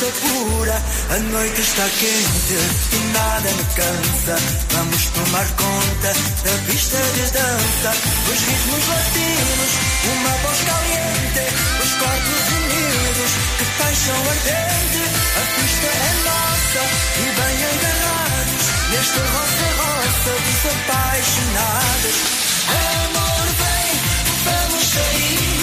festa pura. A noite está quente e nada me cansa. Vamos tomar conta da pista de dança. Os ritmos latinos, uma voz caliente. Os corpos unidos, que paixão ardente. A pista é nossa e bem agarrados Neste roça-roça dos apaixonados. Amor, vem, vamos sair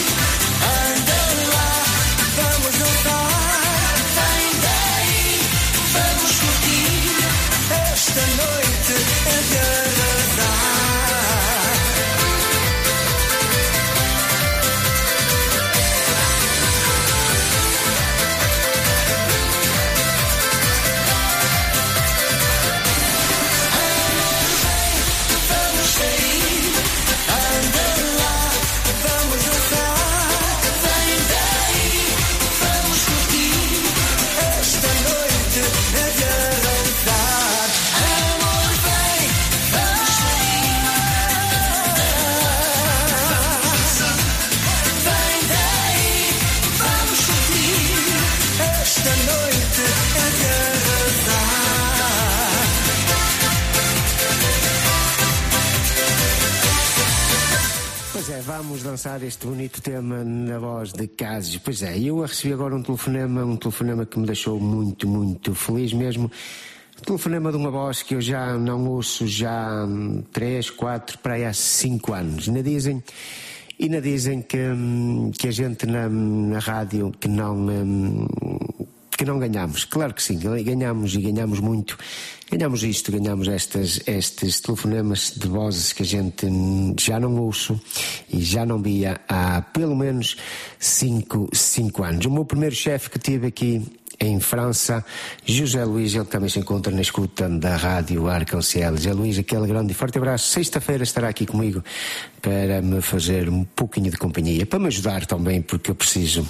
este bonito tema na voz de Cásio. Pois é, eu recebi agora um telefonema, um telefonema que me deixou muito, muito feliz mesmo. Um telefonema de uma voz que eu já não ouço já há 3, 4, para aí há 5 anos. Ainda dizem, ainda dizem que, hum, que a gente na, na rádio que não. Não ganhamos. Claro que sim, ganhamos e ganhamos muito. Ganhamos isto, ganhamos estas, estes telefonemas de vozes que a gente já não ouço e já não via há pelo menos cinco, cinco anos. O meu primeiro chefe que tive aqui em França, José Luís, ele também se encontra na escuta da rádio Arcancel. José Luís, aquele grande e forte abraço. Sexta-feira estará aqui comigo para me fazer um pouquinho de companhia, para me ajudar também, porque eu preciso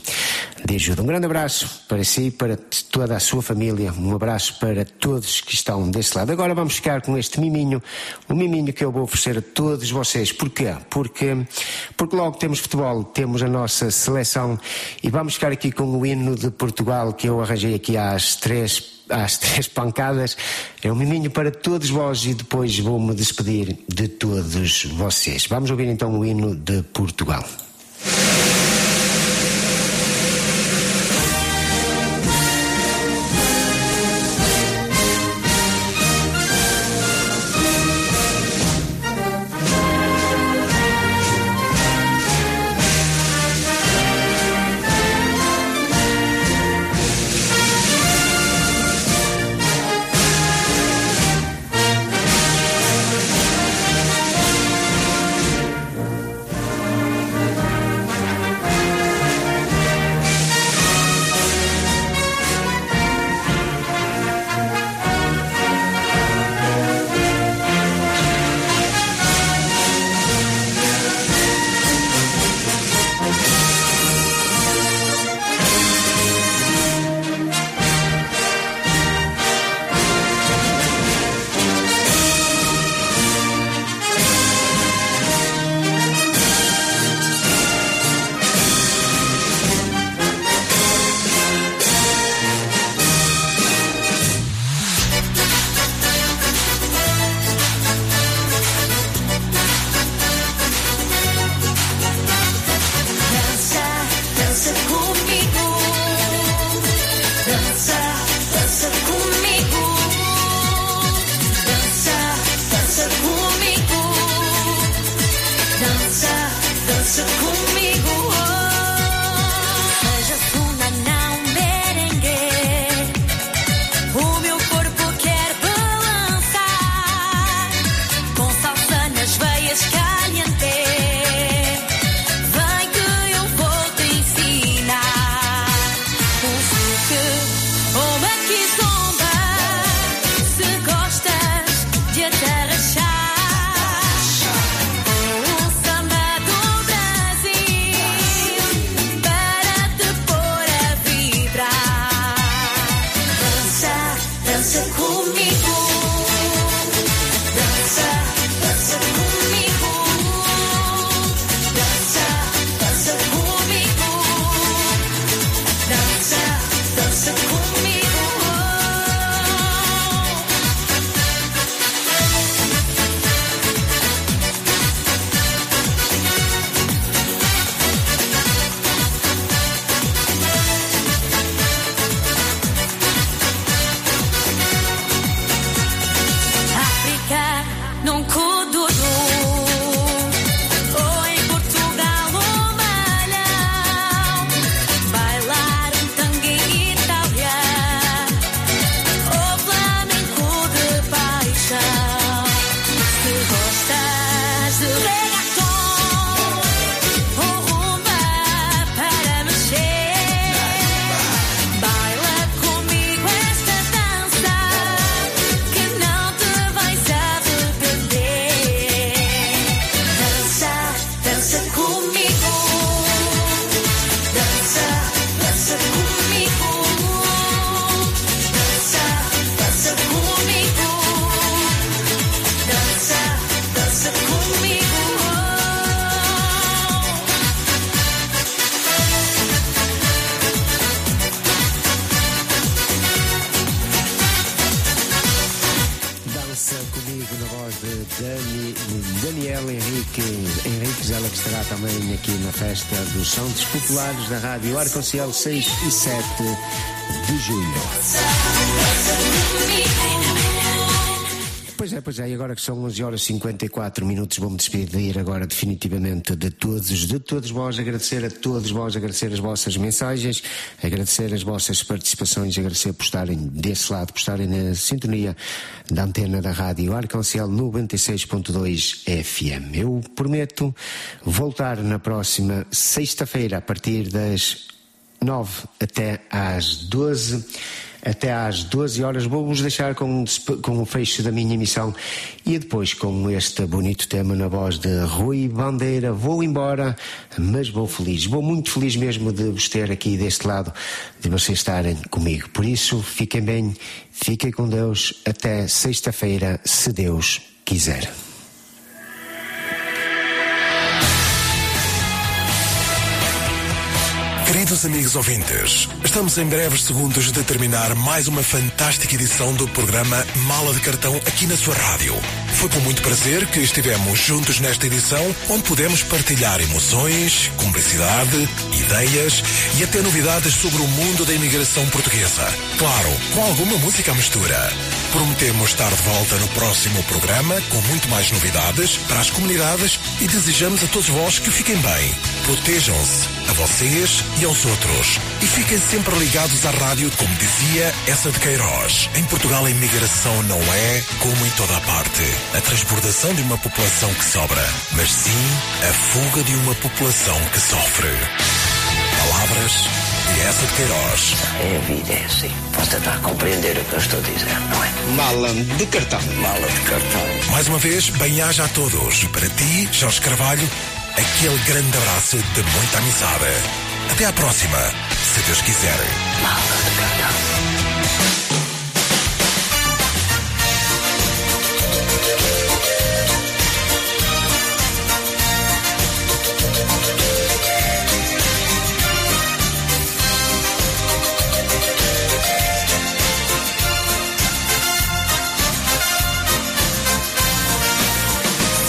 de ajuda. Um grande abraço para si, para toda a sua família, um abraço para todos que estão desse lado. Agora vamos ficar com este miminho, um miminho que eu vou oferecer a todos vocês. Porquê? Porque, porque logo temos futebol, temos a nossa seleção e vamos ficar aqui com o hino de Portugal que eu arranjei aqui às três às [LAUGHS] três pancadas. É um miminho para todos vós e depois vou-me despedir de todos vocês. Vamos ouvir então o hino de Portugal. Daniel Henrique Henriques, ela que estará também aqui na festa dos Santos Populares da Rádio Arconciel 6 e 7 de julho. Pois é, pois é, e agora que são 11 horas e 54 minutos, vou-me despedir agora definitivamente de todos, de todos vós, agradecer a todos vós, agradecer as vossas mensagens, agradecer as vossas participações, agradecer por estarem desse lado, por estarem na sintonia da antena da rádio Arconcel 96.2 FM. Eu prometo voltar na próxima sexta-feira, a partir das 9 até às 12 até às 12 horas. Vou-vos deixar com, com o fecho da minha emissão e depois com este bonito tema na voz de Rui Bandeira. Vou embora, mas vou feliz. Vou muito feliz mesmo de vos ter aqui deste lado, de vocês estarem comigo. Por isso, fiquem bem, fiquem com Deus. Até sexta-feira, se Deus quiser. Queridos amigos ouvintes, estamos em breves segundos de terminar mais uma fantástica edição do programa Mala de Cartão aqui na sua rádio. Foi com muito prazer que estivemos juntos nesta edição, onde pudemos partilhar emoções, cumplicidade, ideias e até novidades sobre o mundo da imigração portuguesa. Claro, com alguma música à mistura. Prometemos estar de volta no próximo programa com muito mais novidades para as comunidades e desejamos a todos vós que fiquem bem. Protejam-se a vocês e aos outros. E fiquem sempre ligados à rádio, como dizia essa de Queiroz. Em Portugal a imigração não é, como em toda a parte, a transbordação de uma população que sobra, mas sim a fuga de uma população que sofre. Palavras de essa de Queiroz. É a vida, é assim. Posso tentar compreender o que eu estou a dizer, não é? Mala de cartão. Mala de cartão. Mais uma vez, bem-aja a todos. E para ti, Jorge Carvalho, aquele grande abraço de muita amizade. Até à próxima, se Deus quiser.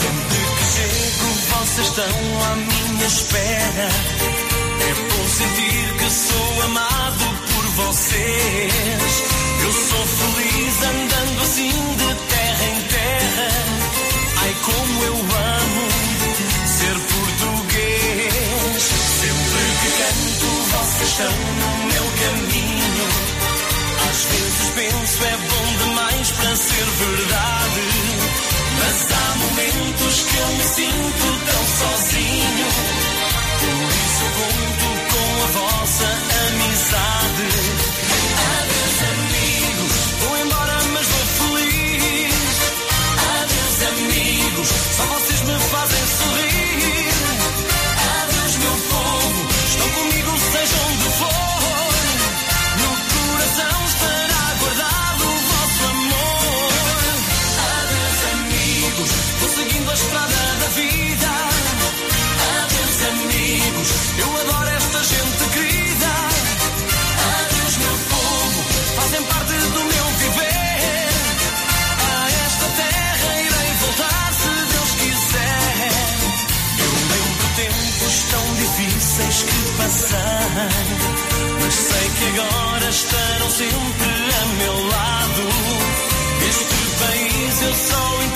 Sempre que chego, vocês estão à minha espera sentir que sou amado por vocês. Eu sou feliz andando assim de terra em terra. Ai, como eu amo ser português. Sempre que canto, vocês estão no meu caminho. Às vezes penso é bom demais para ser verdade. Mas há momentos que eu me sinto tão sozinho. Por isso conto vossa amizade. Sei que agora estarão sempre a meu lado. Neste país eu só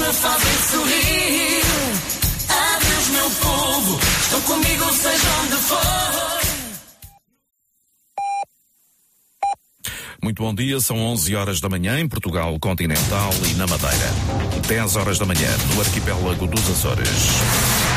me fazem sorrir. Adeus, meu povo, estão comigo, seja onde for. Muito bom dia, são 11 horas da manhã em Portugal continental e na Madeira. 10 horas da manhã no arquipélago dos Açores.